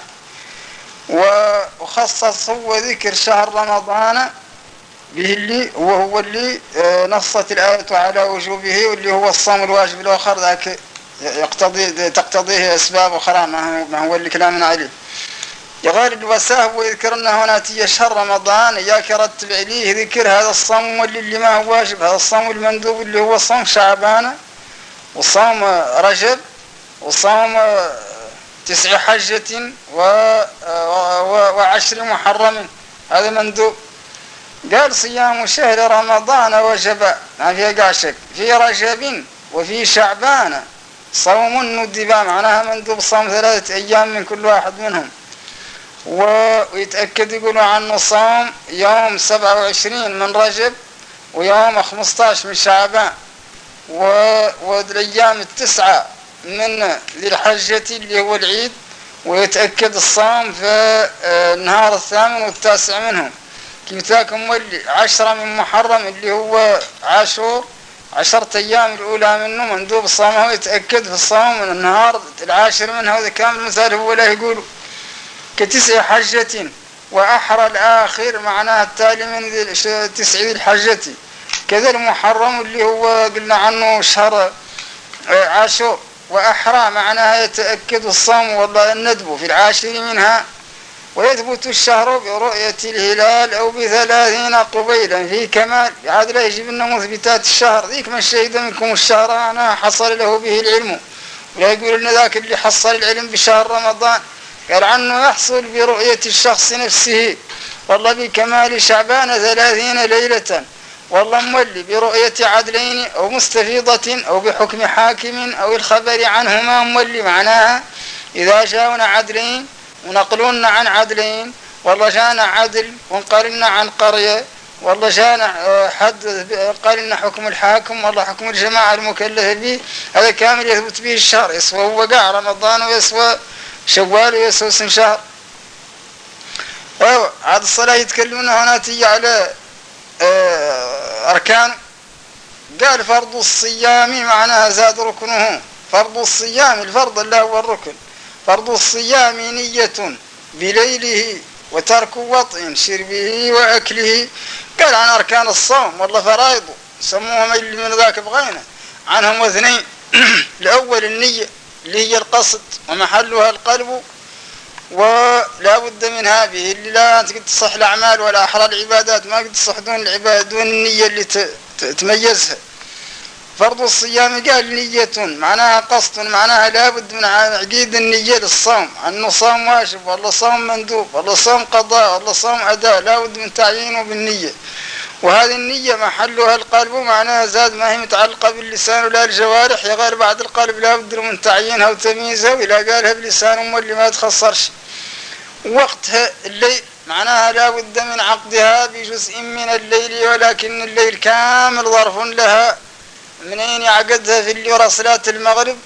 وخصص هو ذكر شهر رمضان به اللي وهو اللي آه، نصت الآية على وجوبه واللي هو الصوم الواجب الآخر ذاك يقتضي تقتضيه أسباب أخرى ما هو اللي كلامنا عليه. يغير الوساه ويذكر أنه هنا شهر رمضان إياك رتب عليه ذكر هذا الصوم اللي ما هو واجب هذا الصوم المندوب اللي هو صوم شعبان وصوم رجب وصوم تسع حجة وعشر محرم. هذا مندوب قال صيام شهر رمضان وجب. ما فيها قاشك في رجب وفي شعبان. صوم ندبا معناها مندوب صوم ثلاثة أيام من كل واحد منهم. ويتأكد يقولوا عنه صوم يوم سبعة وعشرين من رجب ويوم خمسطاش من شعبان. والأيام التسعة. من ذي الحجة اللي هو العيد ويتأكد الصوم في آه، النهار الثامن والتاسع منهم. كيف مولي عشرة من محرم اللي هو عاشور عشرة أيام الأولى منه مندوب الصوم هو يتأكد في الصوم من النهار العاشر منه هذا كامل مثال هو لا يقول. كتسع حجة وأحرى الآخر معناها التالي من تسع ذي الحجة. كذا المحرم اللي هو قلنا عنه شهر آه، عاشور. وأحرى معناها يتأكد الصوم والله الندب في العاشر منها ويثبت الشهر برؤية الهلال أو بثلاثين قبيلا. في كمال عاد لا يجب أن مثبتات الشهر. ذيك من شهد منكم الشهر أنا حصل له به العلم. ولا يقول أن ذاك اللي حصل العلم بشهر رمضان. قال عنه يحصل برؤية الشخص نفسه. والله بكمال شعبان ثلاثين ليلة. والله مولي برؤية عدلين أو مستفيضة أو بحكم حاكم أو الخبر عنهما مولي معناها إذا جاءنا عدلين ونقلون عن عدلين والله جانا عدل ونقلنا عن قرية والله جانا آه، حد قال لنا حكم الحاكم والله حكم الجماعة المكلفة به. هذا كامل يثبت به الشهر يسوى وقع رمضان ويسوى شوال ويسوى سن شهر. أيوه عاد الصلاة يتكلمون هنا تيجي على أركان. قال فرض الصيام معناها زاد ركنه. فرض الصيام الفرض اللي هو الركن. فرض الصيام نية بليله وترك وطء شربه وأكله. قال عن أركان الصوم والله فرائضه سموهم اللي من ذاك بغينا عنهم اثنين. الأول النية اللي هي القصد ومحلها القلب. ولا بد منها به اللي لا تقد تصح الأعمال ولا أحرى العبادات ما قد تصح دون العبادة دون النية اللي تميزها. فرض الصيام قال نية معناها قصد معناها لابد من عقيد النية للصوم. أنه صوم واجب والله صوم مندوب والله صوم قضاء والله صوم أداء لابد من تعيينه بالنية. وهذه النية محلها القلب معناها زاد ما هي متعلقة باللسان ولا الجوارح يا غير بعد القلب لا بد من تعيينها وتمييزها وإذا قالها بلسان أم اللي ما تخسرش وقتها الليل معناها لا بد من عقدها بجزء من الليل ولكن الليل كامل ظرف لها. منين يعقدها في اللي صلاة المغرب؟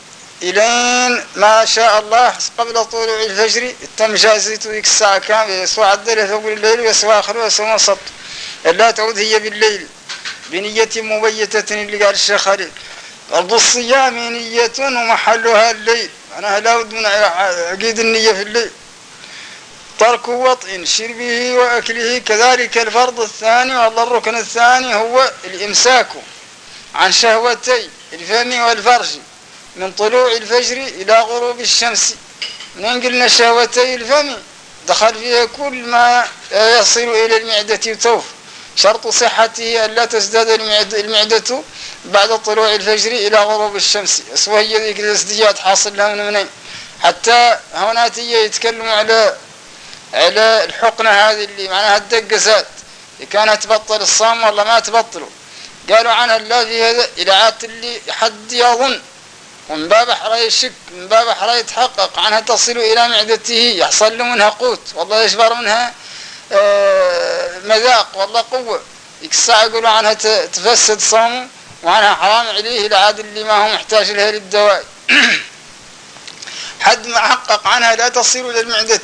إلين ما شاء الله قبل طلوع الفجر تم جازته ذيك الساعة كاملة يسوى عدل فوق الليل ويسوى آخر ويسوى وسط. لا تعود هي بالليل بنية مبيتة اللي قال الشيخ خليل أرض الصيام نية ومحلها الليل. أنا لا بد من عقيد النية في الليل. ترك وطء شربه وأكله كذلك الفرض الثاني والله الركن الثاني هو الإمساك عن شهوتي الفم والفرج من طلوع الفجر إلى غروب الشمس. من قلنا شهوتي الفم دخل فيها كل ما يصل إلى المعدة توف. شرط صحته ألا تزداد المعدة بعد طلوع الفجر إلى غروب الشمس. وهي ذيك الازدياد حاصل لها من منين؟ حتى هنا يتكلم على على الحقنة هذه اللي معناها الدقزات كانت تبطل الصام والله ما تبطلوا قالوا عنها لا في هذا إلى عاد اللي حد يظن. ومن باب حرا يشك من باب حرا يتحقق عنها تصل إلى معدته يحصل له منها قوت. والله يشبر منها مذاق والله قوة. الساعة يقولوا عنها تفسد صومه وعنها حرام عليه العاد اللي ما هو محتاج لها للدواء. حد ما حقق عنها لا تصل إلى المعدة.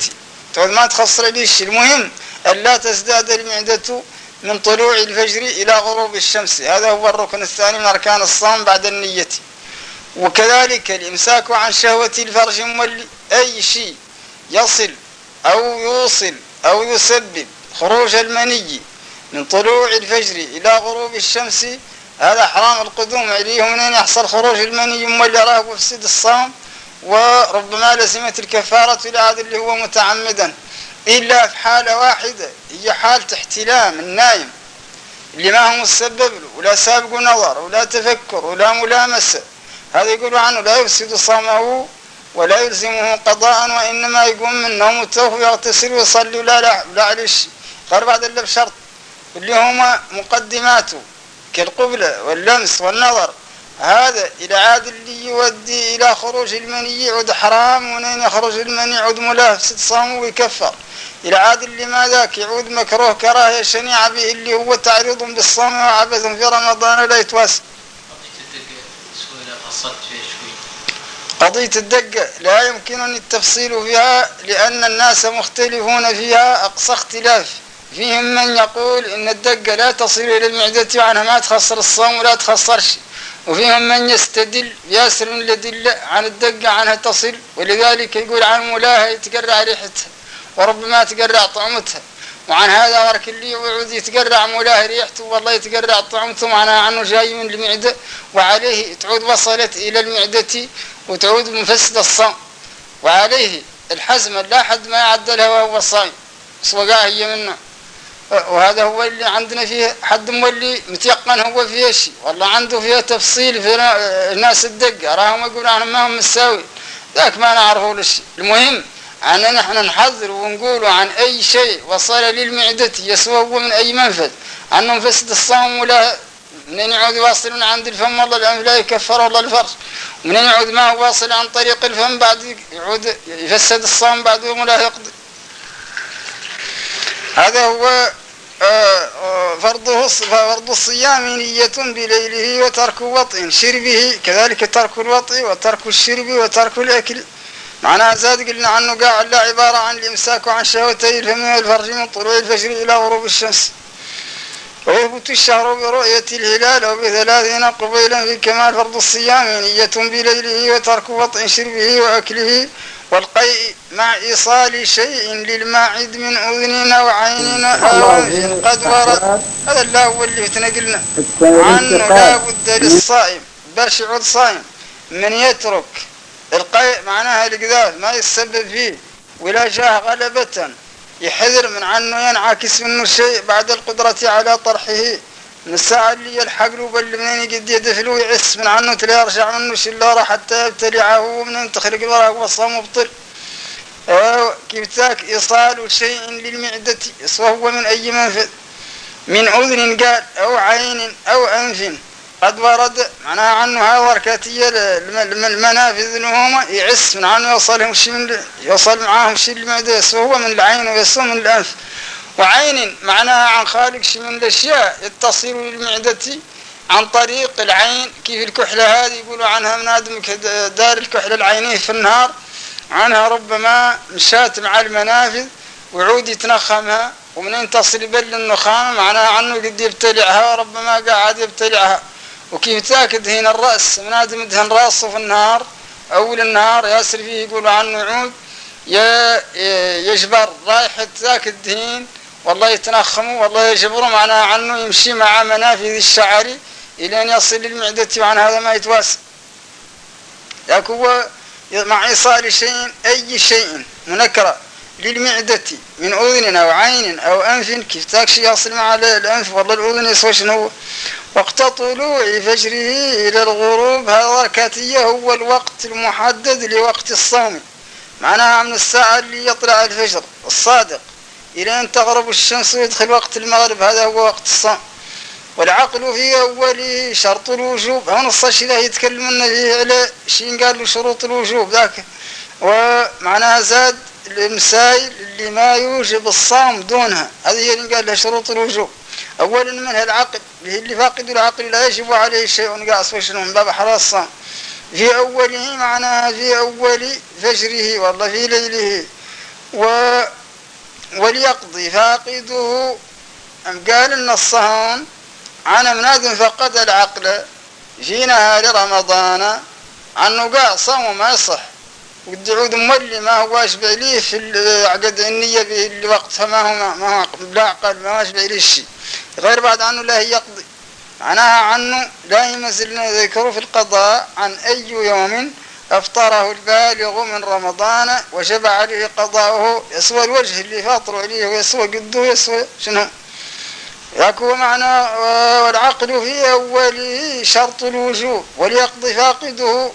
تقول ما تخسر ليش؟ المهم ألا تزداد المعدة من طلوع الفجر إلى غروب الشمس. هذا هو الركن الثاني من أركان الصوم بعد النية. وكذلك الإمساك عن شهوة الفرج مولي أي شيء يصل أو يوصل أو يسبب خروج المني من طلوع الفجر إلى غروب الشمس هذا حرام القدوم عليه منين يحصل خروج المني مولي راه يفسد الصوم؟ وربما لزمت الكفارة لهذا اللي هو متعمدا. إلا في حالة واحدة هي حالة احتلام النايم اللي ما هو مسبب له ولا سابق نظر ولا تفكر ولا ملامسة. هذا يقول عنه لا يفسد صومه ولا يلزمه قضاء وإنما يقوم من نومته ويغتسل ويصلي ولا لا لا عليش. غير بعد اللي بشرط. اللي هما مقدماته كالقبلة واللمس والنظر. هذا إلى عاد اللي يودي إلى خروج المني يعود حرام ومنين يخرج المني يعود ملافسة صامه ويكفر. إلى عاد اللي ما ذاك يعود مكروه كراهية شنيعة به اللي هو تعريض بالصوم وعبث في رمضان لا يتواسى قضية الدقة لا يمكنني التفصيل فيها لأن الناس مختلفون فيها أقصى اختلاف. فيهم من يقول إن الدقة لا تصل إلى المعدة وعنها ما تخسر الصوم ولا تخسر شيء وفيهم من يستدل ياسر الأدلة عن الدقة عنها تصل ولذلك يقول عن مولاها يتقرع ريحتها وربما تقرع طعمتها. وعن هذا ورك اللي وعود يتقرع مولاه ريحته والله يتقرع طعمته معناها عنه جاي من المعدة وعليه تعود وصلت إلى المعدة وتعود منفسد الصوم وعليه الحزم لا حد ما يعدلها وهو صايم. سوقاه هي منه. وهذا هو اللي عندنا فيه حد مولي متيقن هو فيه شيء. والله عنده فيه تفصيل في ناس الدقة راهم يقولون ما هم مساوي ذاك ما نعرفه للشيء. المهم أن نحن نحذر ونقول عن أي شيء وصل للمعدة يسوى من أي منفذ. أنه منفسد الصوم ولا منين يعود يواصلون عند الفم؟ والله الأنف لا يكفر والله الفرج. منين يعود ما هو واصل عن طريق الفم بعد يعود يفسد الصوم بعد يوم لا يقضي؟ هذا هو آه، آه، فرضه فرض الصيام نية بليله وترك وطء شربه كذلك ترك الوطء وترك الشرب وترك الأكل. معناها زاد قلنا عنه قاع لا عبارة عن الإمساك عن شهوتي الفم والفرج من طلوع الفجر إلى غروب الشمس. ويثبت الشهر برؤية الهلال أو بثلاثين قبيلا في كمال فرض الصيام نية بليله وترك وطء شربه وأكله والقيء مع إيصال شيء للماعد من أذن أو عين أو أنف قد ورد. هذا الله هو اللي تنقلنا عنه لا بد للصائم. باش يعود صائم. من يترك القيء معناها القذاف ما يتسبب فيه ولا جاه غلبة. يحذر من عنه ينعكس منه شيء بعد القدرة على طرحه. من الساعة اللي يلحق له بل منين قد يدفلو يعس من عنه تلا يرجع منه شلارة حتى يبتلعه ومنين تخرج الورق وصام مبطل. كيف تاك إيصال شيء للمعدة وهو من أي منفذ؟ من أذن قال أو عين أو أنف. قد ورد معناها عنه هذا وركاتية المنافذ لهم يعس من عنه يوصلهم شيء من يوصل معاهم شيء المعدة يسوى هو من العين ويسوى من الأنف. وعين معناها عن خالق شيء من الأشياء يتصل للمعدة عن طريق العين. كيف الكحلة هذه؟ يقولوا عنها من آدم دار الكحلة العينية في النهار. عنها ربما مشات مع المنافذ وعود يتنخمها. ومنين تصل بل النخامة؟ معناها عنه قد يبتلعها وربما قاعد يبتلعها. وكيف تاكد هنا الرأس من آدم دهن رأسه في النهار أول النهار ياسر فيه يقولوا عنه عود يجبر رايحة ذاك الدهين والله يتنخموا والله يجبروا معناها عنه يمشي مع منافذ الشعر إلى أن يصل للمعدة وعن هذا ما يتواسى. لكن هو مع إيصال شيء أي شيء منكرة. للمعدة من أذن أو عين أو أنف كيف تاكشي يصل مع الأنف والله الأذن شنو؟ وقت طلوع فجره إلى الغروب هذا كاتية هو الوقت المحدد لوقت الصوم. معناها من الساعة اللي يطلع الفجر الصادق إلى أن تغرب الشمس ويدخل وقت المغرب هذا هو وقت الصوم. والعقل في أوله شرط الوجوب هون الصش ذا يتكلمون فيه على شيء قال له شروط الوجوب ذاك. ومعناها زاد المسائل اللي ما يوجب الصوم دونها. هذه هي اللي قال لها شروط الوجوب. أولا منها العقل اللي فاقد العقل لا يجب عليه شيء قاص وشنو من باب حراس الصوم في أوله معناها في أول فجره والله في ليله و وليقضي. فاقده قال إن الصهون عن مناد فقد العقل في نهار رمضان عنه قال صوم ما يصح. والدعود مولي ما هو اشبع ليه في عقد النية به اللي وقتها ما هو ما هو لا عقل ما هو اشبع ليه الشيء غير بعد عنه لا يقضي. معناها عنه لا يمثل ذكره في القضاء عن أي يوم أفطره البالغ من رمضان وشبع عليه قضاؤه. يسوى الوجه اللي فاطر عليه ويسوى قده يسوى شنو؟ يكون معنى والعقل في أوله شرط الوجوب وليقضي فاقده.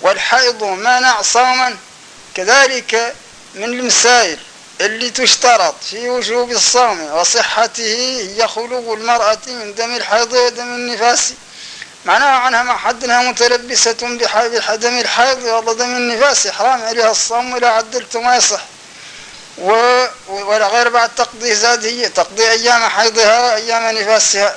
والحيض منع صوما كذلك من المسائل اللي تشترط في وجوب الصوم وصحته هي خلو المرأة من دم الحيض ودم النفاس. معناها عنها ما حدنها متلبسة بحدم الحيض والله دم النفاس حرام عليها الصوم ولا عدلت ما يصح. ولا غير بعد تقضي زاد هي تقضي أيام حيضها أيام نفاسها.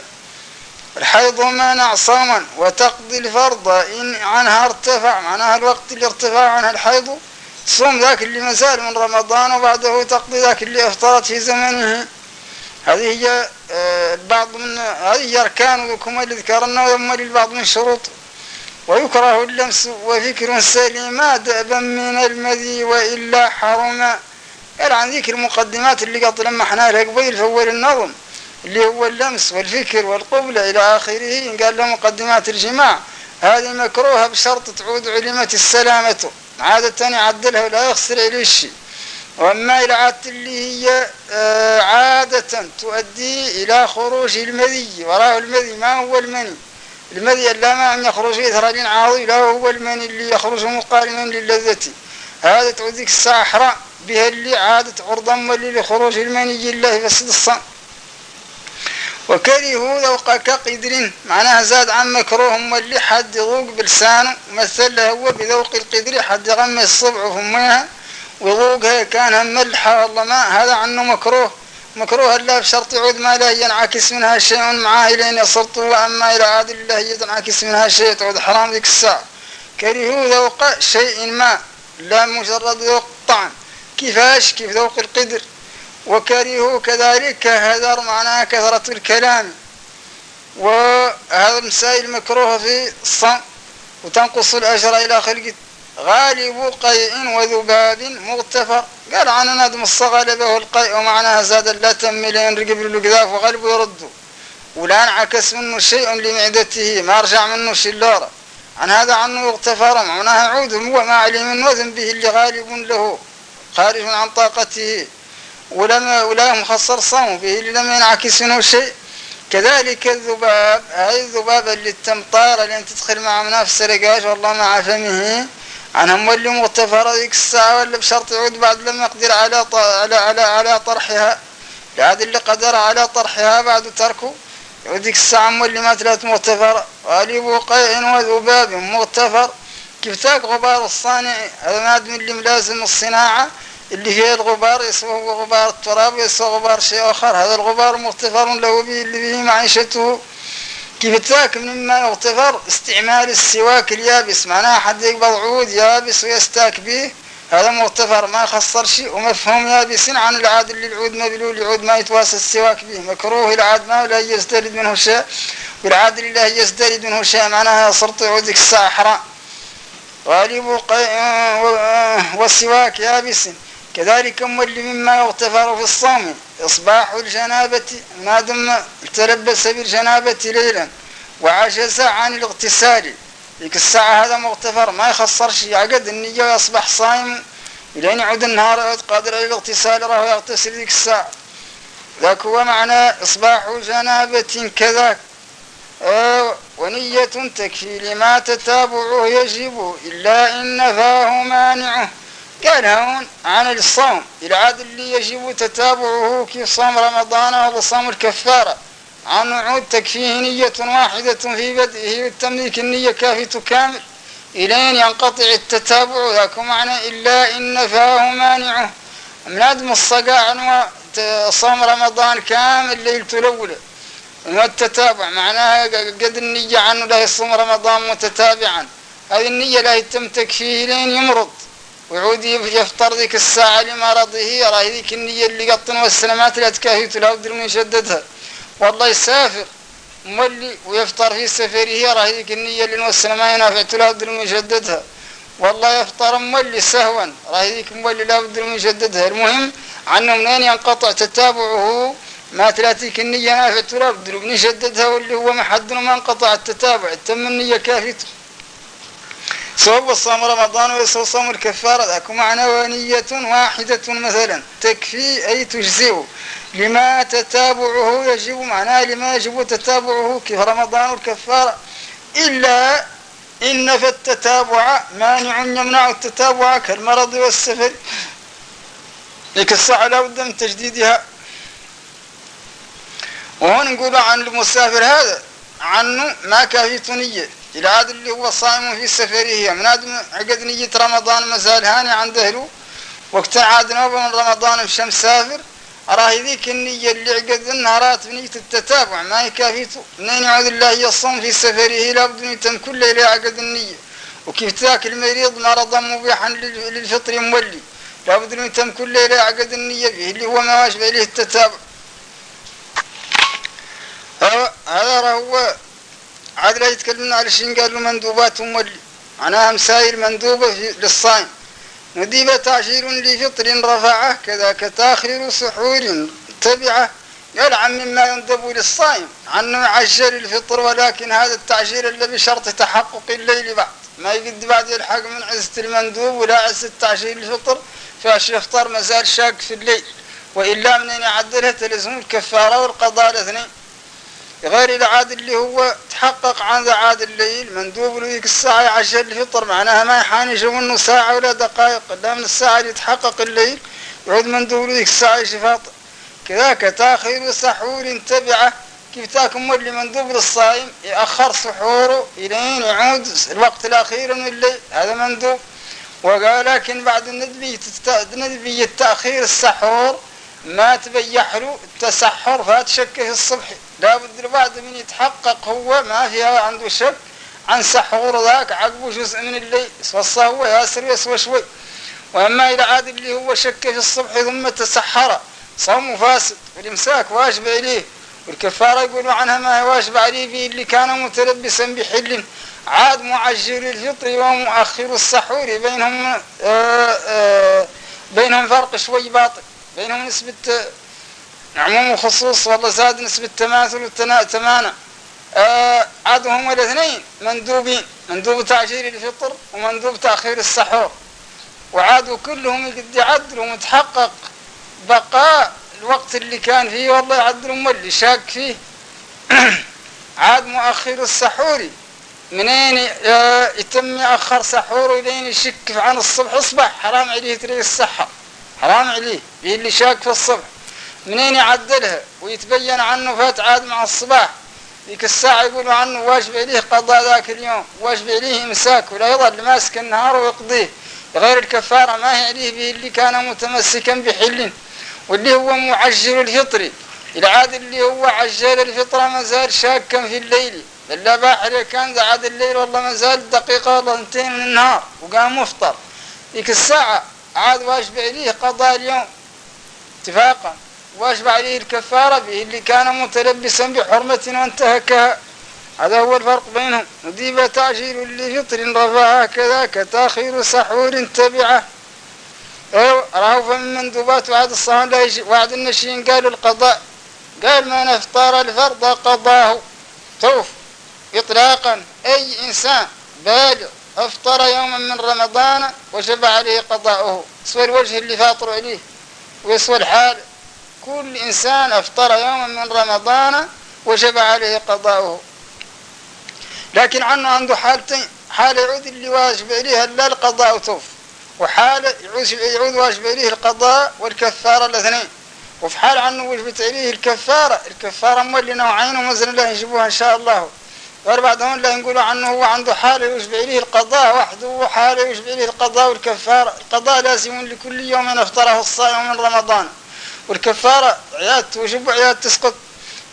الحيض مانع صوما وتقضي الفرض إن عنها ارتفع معناها الوقت اللي ارتفع عنها الحيض صوم ذاك اللي مازال من رمضان وبعده تقضي ذاك اللي افطرت في زمنه. هذه هي آه، بعض من هذه أركان وكما اللي ذكرنا ويما البعض من شروط. ويكره اللمس وفكر سليم دأبا من المذي وإلا حرم قال عن ذيك المقدمات اللي لما إحنا لها قبيل في أول النظم. اللي هو اللمس والفكر والقبلة إلى آخره. قال له مقدمات الجماع هذه مكروهة بشرط تعود علمة السلامة. عادة يعدلها ولا يخسر عليه الشيء. وأما إلى عادة اللي هي آه، عادة تؤدي إلى خروج المذي. وراء المذي ما هو المني؟ المذي لا ما أن يخرج إثرالين عاضي لا هو المني اللي يخرج مقارنا للذة. هذا تعوديك الساعة حرام بها اللي عادت عرضا ولي لخروج المني الله فسد الصم وكرهوا ذوق كقدر. معناها زاد عن مكروه واللي حد يذوق بلسانه مثل هو بذوق القدر حد يغمي الصبع فمها وذوقها كان ملحة والله ما هذا عنه مكروه. مكروه إلا بشرط يعود ما لا ينعكس منها شيء معاه لين يصرت وأما إلى عاد الله ينعكس منها شيء تعود حرام ذيك الساعة. كرهوا ذوق شيء ما لا مجرد ذوق طعم. كيفاش كيف ذوق القدر؟ وكرهوا كذلك هذر معناها كثرة الكلام. وهذا المسائل مكروه في الصم وتنقص الأجر إلى خلق غالب قيء وذباب مغتفر. قال عن ندم الصغلبة والقيء ومعناها زاد لا تملين رقب القذاف وغلب يرد. ولا انعكس منه شيء لمعدته ما رجع منه شلورة عن هذا عنه يغتفر معناها عود هو ما علي من وذنبه اللي غالب له خارج عن طاقته. ولم ولا به اللي لم ينعكس منه شيء. كذلك الذباب هاي الذبابة اللي التمطار اللي تدخل مع منافس رقاش والله مع فمه. عنها مولي مغتفر ذيك الساعة ولا بشرط يعود بعد لم يقدر على على على على طرحها. لهذا اللي قدر على طرحها بعد تركه. وديك الساعة مولي ما ثلاث مغتفر. غالي بقيع وذباب مغتفر؟ كيف تاك غبار الصانع؟ هذا ما اللي ملازم الصناعة. اللي فيه الغبار يسوى غبار التراب يسوى غبار شيء آخر. هذا الغبار مغتفر له به اللي به معيشته. كيف تاك مما يغتفر؟ استعمال السواك اليابس. معناها حد يقبض عود يابس ويستاك به. هذا مغتفر ما خسر شيء. ومفهوم يابس عن العاد اللي العود مبلول العود ما يتواسى السواك به. مكروه العاد ما لا يزدرد منه شيء. والعاد اللي لا يزدرد منه شيء. معناها صرت عودك الساعة حرام غالب والسواك يابس. كذلك مولي مما يغتفر في الصوم إصباح الجنابة ما دم تلبس بالجنابة ليلا وعجز عن الاغتسال. ذيك الساعة هذا مغتفر ما يخسر شيء عقد النية يصبح صايم إلين يعود النهار قادر على الاغتسال راه يغتسل ذيك الساعة. ذاك هو معنى إصباح جنابة كذاك آه ونية تكفي لما تتابعه يجب إلا إن فاه مانعه. قال هون عن الصوم. العاد اللي يجب تتابعه كي صوم رمضان صوم الكفارة. عن عود تكفيه نية واحدة في بدئه والتمليك النية كافية كامل. إلين ينقطع التتابع. ذاك معنى إلا إن فاه مانعه. من أدم الصقاع صوم رمضان كامل ليلة الأولى. والتتابع معناها قد النية عنه لا يصوم رمضان متتابعا. هذه النية لا يتم تكفيه لين يمرض. ويعود يفطر ذيك الساعة لمرضه راه ذيك النية اللي قطن والسلامات لا تكافيت لا بدل من يشددها والله يسافر. مولي ويفطر في سفره راه ذيك النية اللي نوصل ما ينافعت لا بدل من يشددها والله يفطر مولي سهوا. راه ذيك مولي لا بدل من يشددها المهم عنه منين ينقطع تتابعه. ما تلاتيك النية نافعت لا بدل من يشددها واللي هو ما حد ما انقطع التتابع. تم النية كافيته صوب الصوم رمضان ويصوم صوم الكفارة. ذاك معنى ونية واحدة مثلا. تكفي أي تجزئ لما تتابعه يجب معناه لما يجب تتابعه كيف رمضان الكفارة إلا إن في التتابع مانع يمنع التتابع كالمرض والسفر. لك الساعة لا بد من تجديدها. وهون نقول عن المسافر هذا. عنه ما كافي نية العاد اللي هو صائم في سفره من عقد نية رمضان مازال هاني عند أهله. وقت عاد من رمضان مشى مسافر راه ذيك النية اللي عقد النهارات بنية التتابع ما يكافيته منين يعود الله يصوم في سفره لابد أن يتم كل ليلة عقد النية. وكيف تاك المريض مرضا مبيحا للفطر مولي لابد أن يتم كل ليلة عقد النية به اللي هو ما واجب إليه التتابع. هذا هو عاد لا يتكلمنا على شيء قالوا مندوبات مولي معناها مسائل مندوبة للصائم نديب تعشير لفطر رفعه كذاك تأخير سحور تبعه. يلعن مما يندب للصائم عنه يعجل الفطر ولكن هذا التعجيل اللي بشرط تحقق الليل بعد. ما يقد بعد يلحق من عزة المندوب ولا عزة تعجيل الفطر فاش يفطر مازال شاك في الليل. وإلا منين يعدلها تلزم الكفارة والقضاء الاثنين. غير العاد اللي هو تحقق عن عاد الليل مندوب له الساعة عشان الفطر معناها ما يحاني منه ساعة ولا دقائق لا من الساعة اللي يتحقق الليل يعود مندوب له الساعة شفاط كذاك تاخير سحور تبعه كيف تاكل مولي مندوب للصائم يأخر سحوره إلين يعود الوقت الأخير من الليل هذا مندوب. وقال لكن بعد الندبي ندبي التأخير السحور ما تبيح له التسحر فاتشك في الصبح. لابد بعد من يتحقق هو ما فيها عنده شك عن سحور ذاك عقبه جزء من الليل. يصفى هو ياسر يسوى شوي. وأما إلى عاد اللي هو شك في الصبح ثم تسحر صوم فاسد والإمساك واجب اليه والكفارة يقولوا عنها ما هي واجب عليه به اللي كان متلبسا بحل. عاد معجل الفطر ومؤخر السحور بينهم آآ آه، آآ آه، بينهم فرق شوي باطل. بينهم نسبة عموم وخصوص والله زاد نسبة تماثل والتمانع آه عادهم الاثنين مندوبين مندوب تعجيل الفطر ومندوب تأخير السحور. وعادوا كلهم قد يعدلوا متحقق بقاء الوقت اللي كان فيه والله يعدلوا مولي شاك فيه. عاد مؤخر السحور منين آه، يتم يأخر سحوره لين يشك عن الصبح؟ اصبح حرام عليه تريد السحر حرام عليه. به اللي شاك في الصبح منين يعدلها؟ ويتبين عنه فات عاد مع الصباح. ذيك الساعة يقولوا عنه واجب عليه قضاء ذاك اليوم واجب عليه إمساك ولا يظل ماسك النهار ويقضيه. غير الكفارة ما هي عليه به اللي كان متمسكا بحل. واللي هو معجل الفطر. العاد اللي هو عجل الفطرة ما زال شاكا في الليل. إلا باحر كان ذا عاد الليل والله ما زال دقيقة ولا اثنتين من النهار وقام مفطر. ذيك الساعة عاد واجب عليه قضاء اليوم. اتفاقا واجب عليه الكفارة به اللي كان متلبسا بحرمة وانتهكها هذا هو الفرق بينهم. وديب تعجيل لفطر رفع هكذا كتاخير سحور تبعه. راهو فمن مندوبات وعد الصهان وعد النشين قالوا القضاء. قال من افطر الفرض قضاه. توف. اطلاقا أي إنسان بالغ افطر يوما من رمضان وجب عليه قضاؤه. سوى الوجه اللي فاطر عليه ويسوى الحال كل إنسان أفطر يوما من رمضان وجب عليه قضاؤه. لكن عنه عنده حالتين حالة يعود اللي واجب عليه لا القضاء توف وحالة يعود واجب عليه القضاء والكفارة الاثنين. وفي حال عنه وجبت عليه الكفارة الكفارة مولي نوعين ومزن الله يجيبوها إن شاء الله. غير بعدهم لا يقولوا عنه هو عنده حالة يجب عليه القضاء وحده وحالة يجب عليه القضاء والكفارة. القضاء لازم لكل يوم أفطره الصائم من رمضان. والكفارة عياد توجب وعياد تسقط.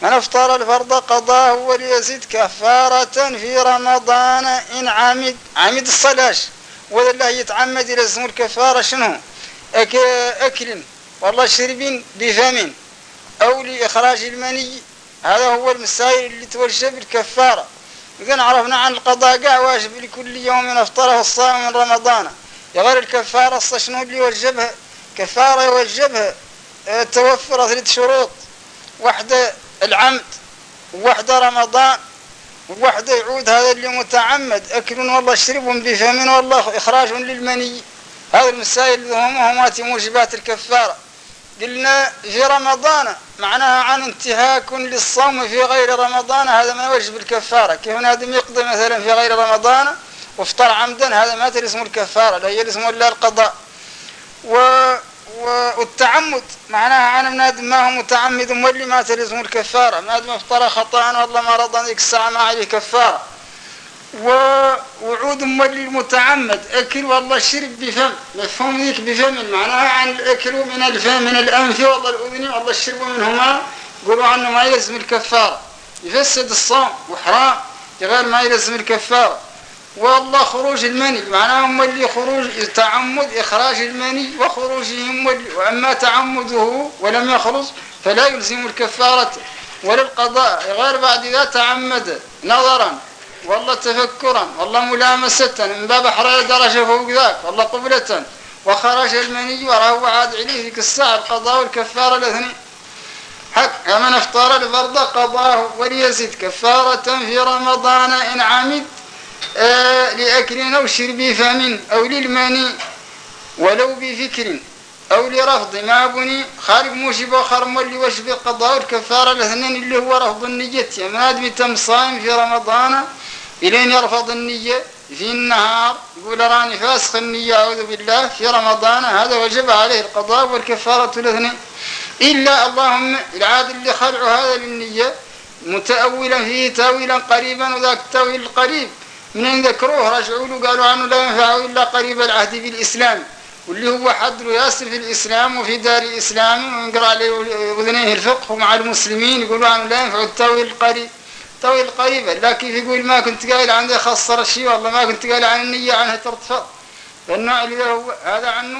من أفطر الفرض قضاه وليزيد كفارة في رمضان. إن عمد عمد الصلاش ولا يتعمد إلى اسم الكفارة شنو؟ أك أكل. والله شرب بفم. أو لإخراج المني. هذا هو المسائل اللي توجب الكفارة. إذا عرفنا عن القضاء قاع واجب لكل يوم أفطره الصائم من رمضان. غير الكفارة شنو اللي يوجبها كفارة يوجبها توفر ثلاث شروط. واحدة العمد وواحدة رمضان وواحدة يعود هذا اللي متعمد. أكل والله شرب بفم والله إخراج للمني. هذه المسائل هم همات موجبات الكفارة. قلنا في رمضان معناها عن انتهاك للصوم في غير رمضان هذا ما يوجب الكفارة. كيف نادم يقضي مثلا في غير رمضان؟ وافطر عمدا هذا ما اسمه الكفارة لا اسمه إلا القضاء. و والتعمد معناها عن بنادم ما هو متعمد مولي ما تلزم الكفارة. بنادم افطر خطأ والله مرضا ذيك الساعة ما عليه كفارة. ووعود مولي المتعمد أكل والله شرب بفم. مفهوم ذيك بفم. معناها عن الأكل من الفم من الأنف. والله الأذن والله الشرب منهما يقولوا عنه ما يلزم الكفارة يفسد الصوم وحرام. غير ما يلزم الكفارة والله خروج المني. معناه هم اللي خروج تعمد إخراج المني وخروجهم. وأما تعمده ولم يخرج فلا يلزم الكفارة. ولا القضاء غير بعد إذا تعمد نظرا. والله تفكرا والله ملامسة من باب حرارة درجة فوق ذاك والله قبلة وخرج المني وراه عاد عليه ذيك الساعة القضاء والكفارة الأثنين. حق من افطر الفرض قضاه وليزد كفارة في رمضان. إن عمد آه لأكل أو شرب فم أو للماني ولو بفكر أو لرفض. ما بني خارج موجب مولي وشب القضاء والكفارة الأثنين اللي هو رفض النية. من آدم تم صائم في رمضان. إلين يرفض النية في النهار يقول راني فاسخ النية أعوذ بالله في رمضان هذا وجب عليه القضاء والكفارة الاثنين إلا اللهم العاد اللي خلعوا هذا للنية متأولا فيه تأويلا قريبا وذاك التاويل القريب من ذكروه رجعوا له قالوا عنه لا ينفعه إلا قريب العهد بالإسلام واللي هو حضر ياسر في الإسلام وفي دار الإسلام وينقرأ عليه أذنيه الفقه ومع المسلمين يقولوا عنه لا ينفع التأويل القريب. التاويل القريب لا كيف يقول ما كنت قايل عنده خسر الشيء والله ما كنت قايل عن النية عنها ترتفض فالنوع اللي هو هذا عنه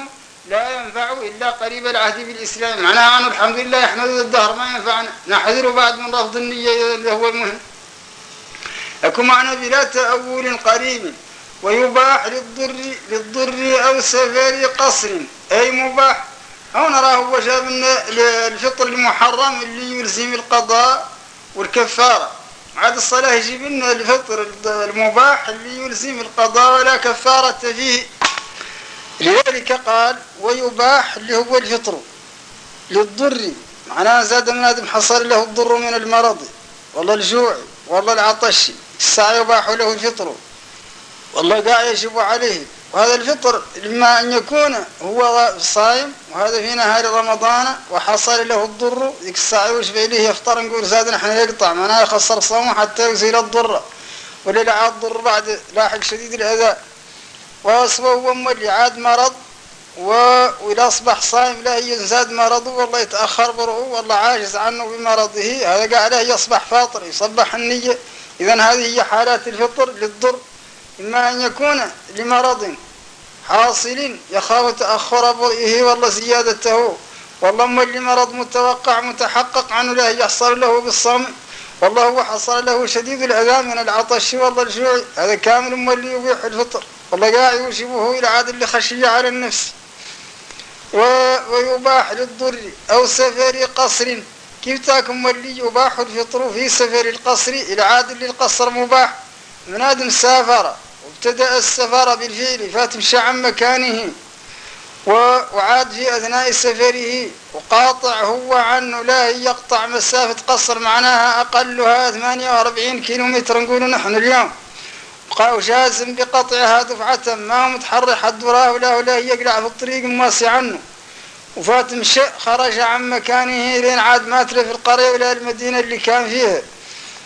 لا ينفع إلا قريب العهد بالإسلام. معناها عنه الحمد لله إحنا الدهر ما ينفعنا. نحذره بعد من رفض النية اللي هو المهم يكون معنى بلا تأول قريب. ويباح للضر للضر أو سفر قصر. أي مباح؟ أو نراه هو جاب الفطر المحرم اللي يلزم القضاء والكفارة. عاد الصلاة يجيب لنا الفطر المباح اللي يلزم القضاء ولا كفارة فيه. لذلك قال ويباح اللي هو الفطر للضر. معناه زاد من آدم حصل له الضر من المرض والله الجوع والله العطش. الساعة يباح له الفطر والله قاع يجب عليه. وهذا الفطر إما أن يكون هو صايم وهذا في نهار رمضان وحصل له الضر ذيك الساعة ويشبه إليه يفطر نقول زادنا إحنا يقطع معناه يخسر صومه حتى يزيل الضر ولا لا الضر بعد لاحق شديد الأذى وأصبه هو مولي عاد مرض. وإذا أصبح صائم لا يزداد مرضه والله يتأخر برؤه والله عاجز عنه بمرضه هذا قاعد يصبح فاطر يصبح النية إذا هذه هي حالات الفطر للضر إما أن يكون لمرض حاصل يخاف تأخر برئه والله زيادته. والله مولي مرض متوقع متحقق عنه لا يحصل له بالصوم. والله هو حصل له شديد الأذى من العطش والله الجوع هذا كامل مولي يبيح الفطر. والله قاعد يوجبه إلى عاد خشية على النفس. ويباح للضر أو سفر قصر. كيف تاكم مولي يباح الفطر في سفر القصر؟ إلى عاد للقصر مباح. من آدم سافر وابتدأ السفر بالفعل فاتمشى عن مكانه وعاد في أثناء سفره وقاطع هو عنه لا يقطع مسافة قصر معناها أقلها 48 كيلومتر. نقول نحن اليوم وجازم بقطعها دفعة ما متحرك حد وراه ولا يقلع في الطريق مواسي عنه. وفات مشى خرج عن مكانه لين عاد ما في القرية ولا المدينة اللي كان فيها.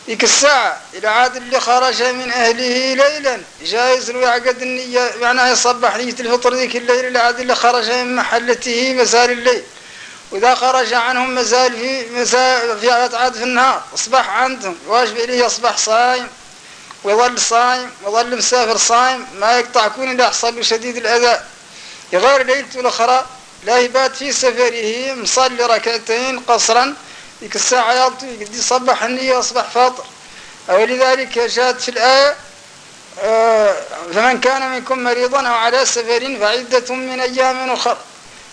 الساعة إلى عاد اللي خرج من أهله ليلا. جايز له يعقد النية معناها يصبح نية الفطر ذيك الليل إلى عاد اللي خرج من محلته مسار الليل. وإذا خرج عنهم مازال في مازال في عاد في النهار أصبح عندهم واجب إليه يصبح صايم. ويظل صايم ويظل مسافر صايم ما يقطع كون إلا يحصل له شديد الأذى. يغير ليلته الأخرى لا يبات في سفره مصلي ركعتين قصرا. ذيك الساعة يلطي يقد يصبح النية أصبح فاطر. ولذلك جاءت في الآية آه فمن كان منكم مريضا أو على سفر فعدة من أيام أخر.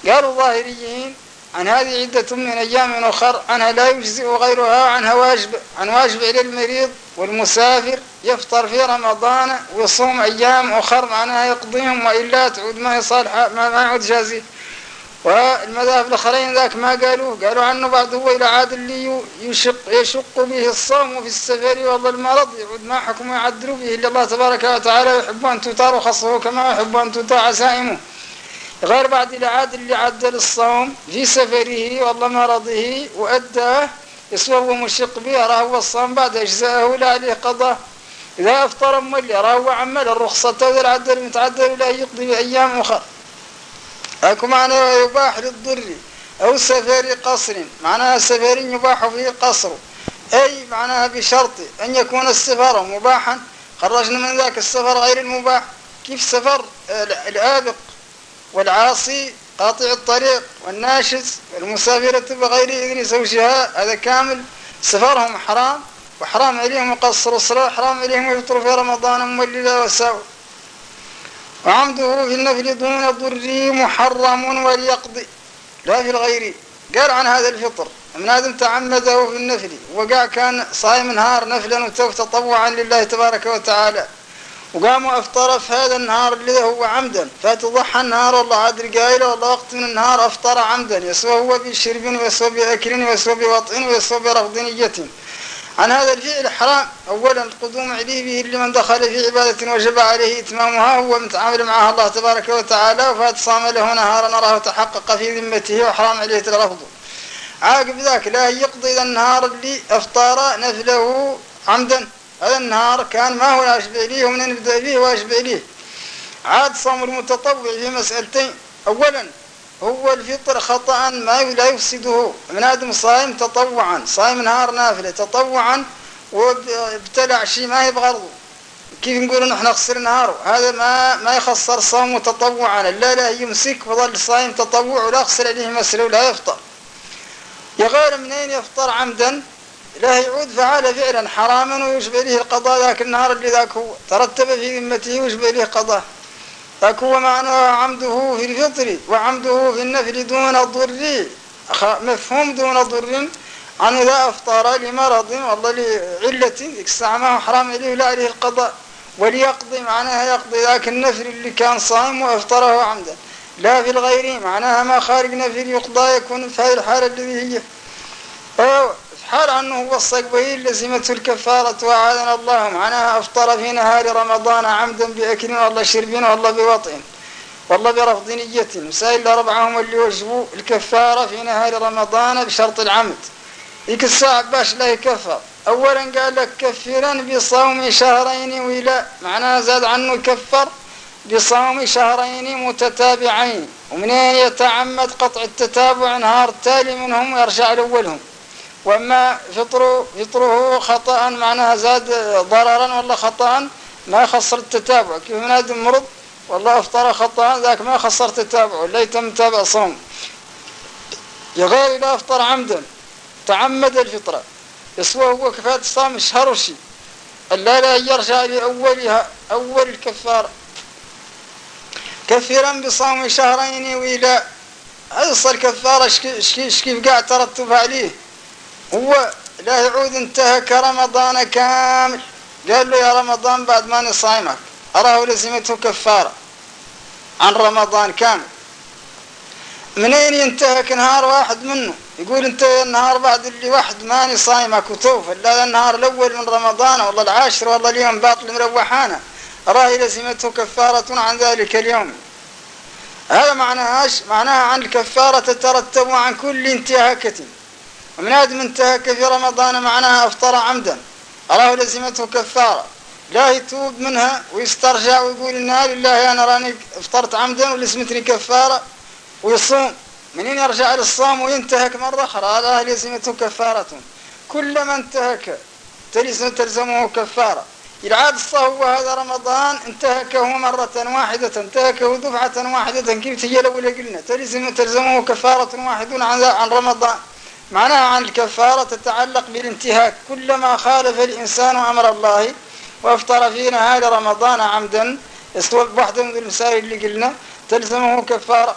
قالوا الظاهريين عن هذه عدة من أيام أخر عنها لا يجزئ غيرها عنها واجب عن واجب إلى المريض والمسافر يفطر في رمضان ويصوم أيام أخر معناها يقضيهم وإلا تعود ما يصالح ما, ما يعود جازي. والمذاهب الآخرين ذاك ما قالوا قالوا عنه بعد هو إلى عاد اللي يشق, يشق به الصوم في السفر والله المرض يعود ما حكم يعدلوا به إلا الله تبارك وتعالى يحب أن تطار خصه كما يحب أن تطاع سائمه غير بعد إلى عاد اللي عدل الصوم في سفره والله مرضه وأداه يسوى مشق به راه الصوم بعد أجزاءه لا عليه قضاء إذا أفطر مولي راه عمل الرخصة وذا العدل المتعدل لا يقضي بأيام أخرى. أكو معنى يباح للضر أو سفر قصر. معناها سفر يباح فيه قصر. أي معناها بشرط أن يكون السفر مباحا. خرجنا من ذاك السفر غير المباح. كيف سفر؟ الآبق والعاصي قاطع الطريق والناشز والمسافرة بغير إذن زوجها. هذا كامل. سفرهم حرام وحرام عليهم يقصروا الصلاة حرام عليهم يفطروا في رمضان مولدا وساوي وعمده في النفل دون الضر محرم وليقضي. لا في الغير. قال عن هذا الفطر. من آدم تعمده في النفل. وقع كان صايم نهار نفلا وتوف تطوعا لله تبارك وتعالى. وقام وافطر في هذا النهار اللي هو عمدا. فتضحى النهار والله عاد قايله والله وقت من النهار افطر عمدا. يسوى هو بشرب ويسوى بأكل ويسوى بوطء ويسوى برفض نية. عن هذا الفعل حرام. أولا القدوم عليه به لمن دخل في عبادة وجب عليه إتمامها هو متعامل معها الله تبارك وتعالى وفات صام له نهارا نراه تحقق في ذمته وحرام عليه الرفض عاقب ذاك لا يقضي ذا النهار اللي أفطار نفله عمدا. هذا النهار كان ما هو يشبع ليه ومن نبدأ به ويشبع ليه عاد صوم المتطوع في مسألتين. أولا هو الفطر خطأ ما لا يفسده. من آدم صايم تطوعا صايم نهار نافلة تطوعا وابتلع شيء ما يبغرضه كيف نقول نحن نخسر نهاره؟ هذا ما ما يخسر صوم تطوعا. لا لا يمسك وظل صايم تطوع ولا يخسر عليه مسألة ولا يفطر. يغير منين يفطر عمدا؟ لا يعود فعل فعلا حراما ويشبه له القضاء ذاك النهار اللي ذاك هو. ترتب في ذمته ويشبه له قضاء. هو معنى عمده في الفطر وعمده في النفل دون ضر. مفهوم دون ضر. عن إذا أفطر لمرض والله لعلة. هو حرام عليه ولا عليه القضاء. وليقضي معناها يقضي. ذاك النفل اللي كان صائم وأفطره عمدا. لا في الغير معناها ما خارج نفل يقضى يكون في هذه الحالة الذي هي. في حال أنه وصق به لزمته الكفارة وأعاذنا الله معناها أفطر في نهار رمضان عمدا بأكل والله شرب والله بوطئ والله برفض نية مسائل أربعهم اللي وجبوا الكفارة في نهار رمضان بشرط العمد. ذيك الساعة باش لا يكفر. أولا قال لك كفرا بصوم شهرين ولا معناها زاد عنه يكفر بصوم شهرين متتابعين. ومنين يتعمد قطع التتابع نهار التالي منهم ويرجع لأولهم. وأما فطره, فطره خطأ معناها زاد ضررا ولا خطأ ما يخسر التتابع. كيف من مرض والله أفطر خطأ ذاك ما خسر التتابع ولا يتم تابع صوم. يغير إذا أفطر عمدا تعمد الفطرة يسوى هو كفاية صام شهر شي ألا لا يرجع لأولها أول الكفارة كثيرا بصوم شهرين وإلى هذا الكفارة كيف قاعد ترتب عليه؟ هو لا يعود انتهك رمضان كامل. قال له يا رمضان بعد ما صايمك أراه لزمته كفارة عن رمضان كامل. منين ينتهك نهار واحد منه؟ يقول انت النهار بعد اللي واحد ماني صايمك وتوف الا النهار الأول من رمضان والله العاشر والله اليوم باطل مروحانا. راه لزمته كفارة عن ذلك اليوم. هذا معناها؟ معناها عن الكفارة تترتب عن كل انتهاكة. ومن آدم انتهك في رمضان معناها أفطر عمدا. راه لزمته كفارة. لا يتوب منها ويسترجع ويقول إنها لله أنا راني أفطرت عمدا ولزمتني كفارة ويصوم. منين يرجع للصوم وينتهك مرة أخرى هذا لزمته كفارة. كلما انتهك تلزم تلزمه كفارة. العاد الصهو هذا رمضان انتهكه مرة واحدة انتهكه دفعة واحدة. كيف تجي الأولى قلنا تلزم تلزمه كفارة واحدة عن عن رمضان. معناها عن الكفارة تتعلق بالانتهاك. كلما خالف الإنسان أمر الله وأفطر في نهار رمضان عمدا استوى بواحدة من المسائل اللي قلنا تلزمه كفارة.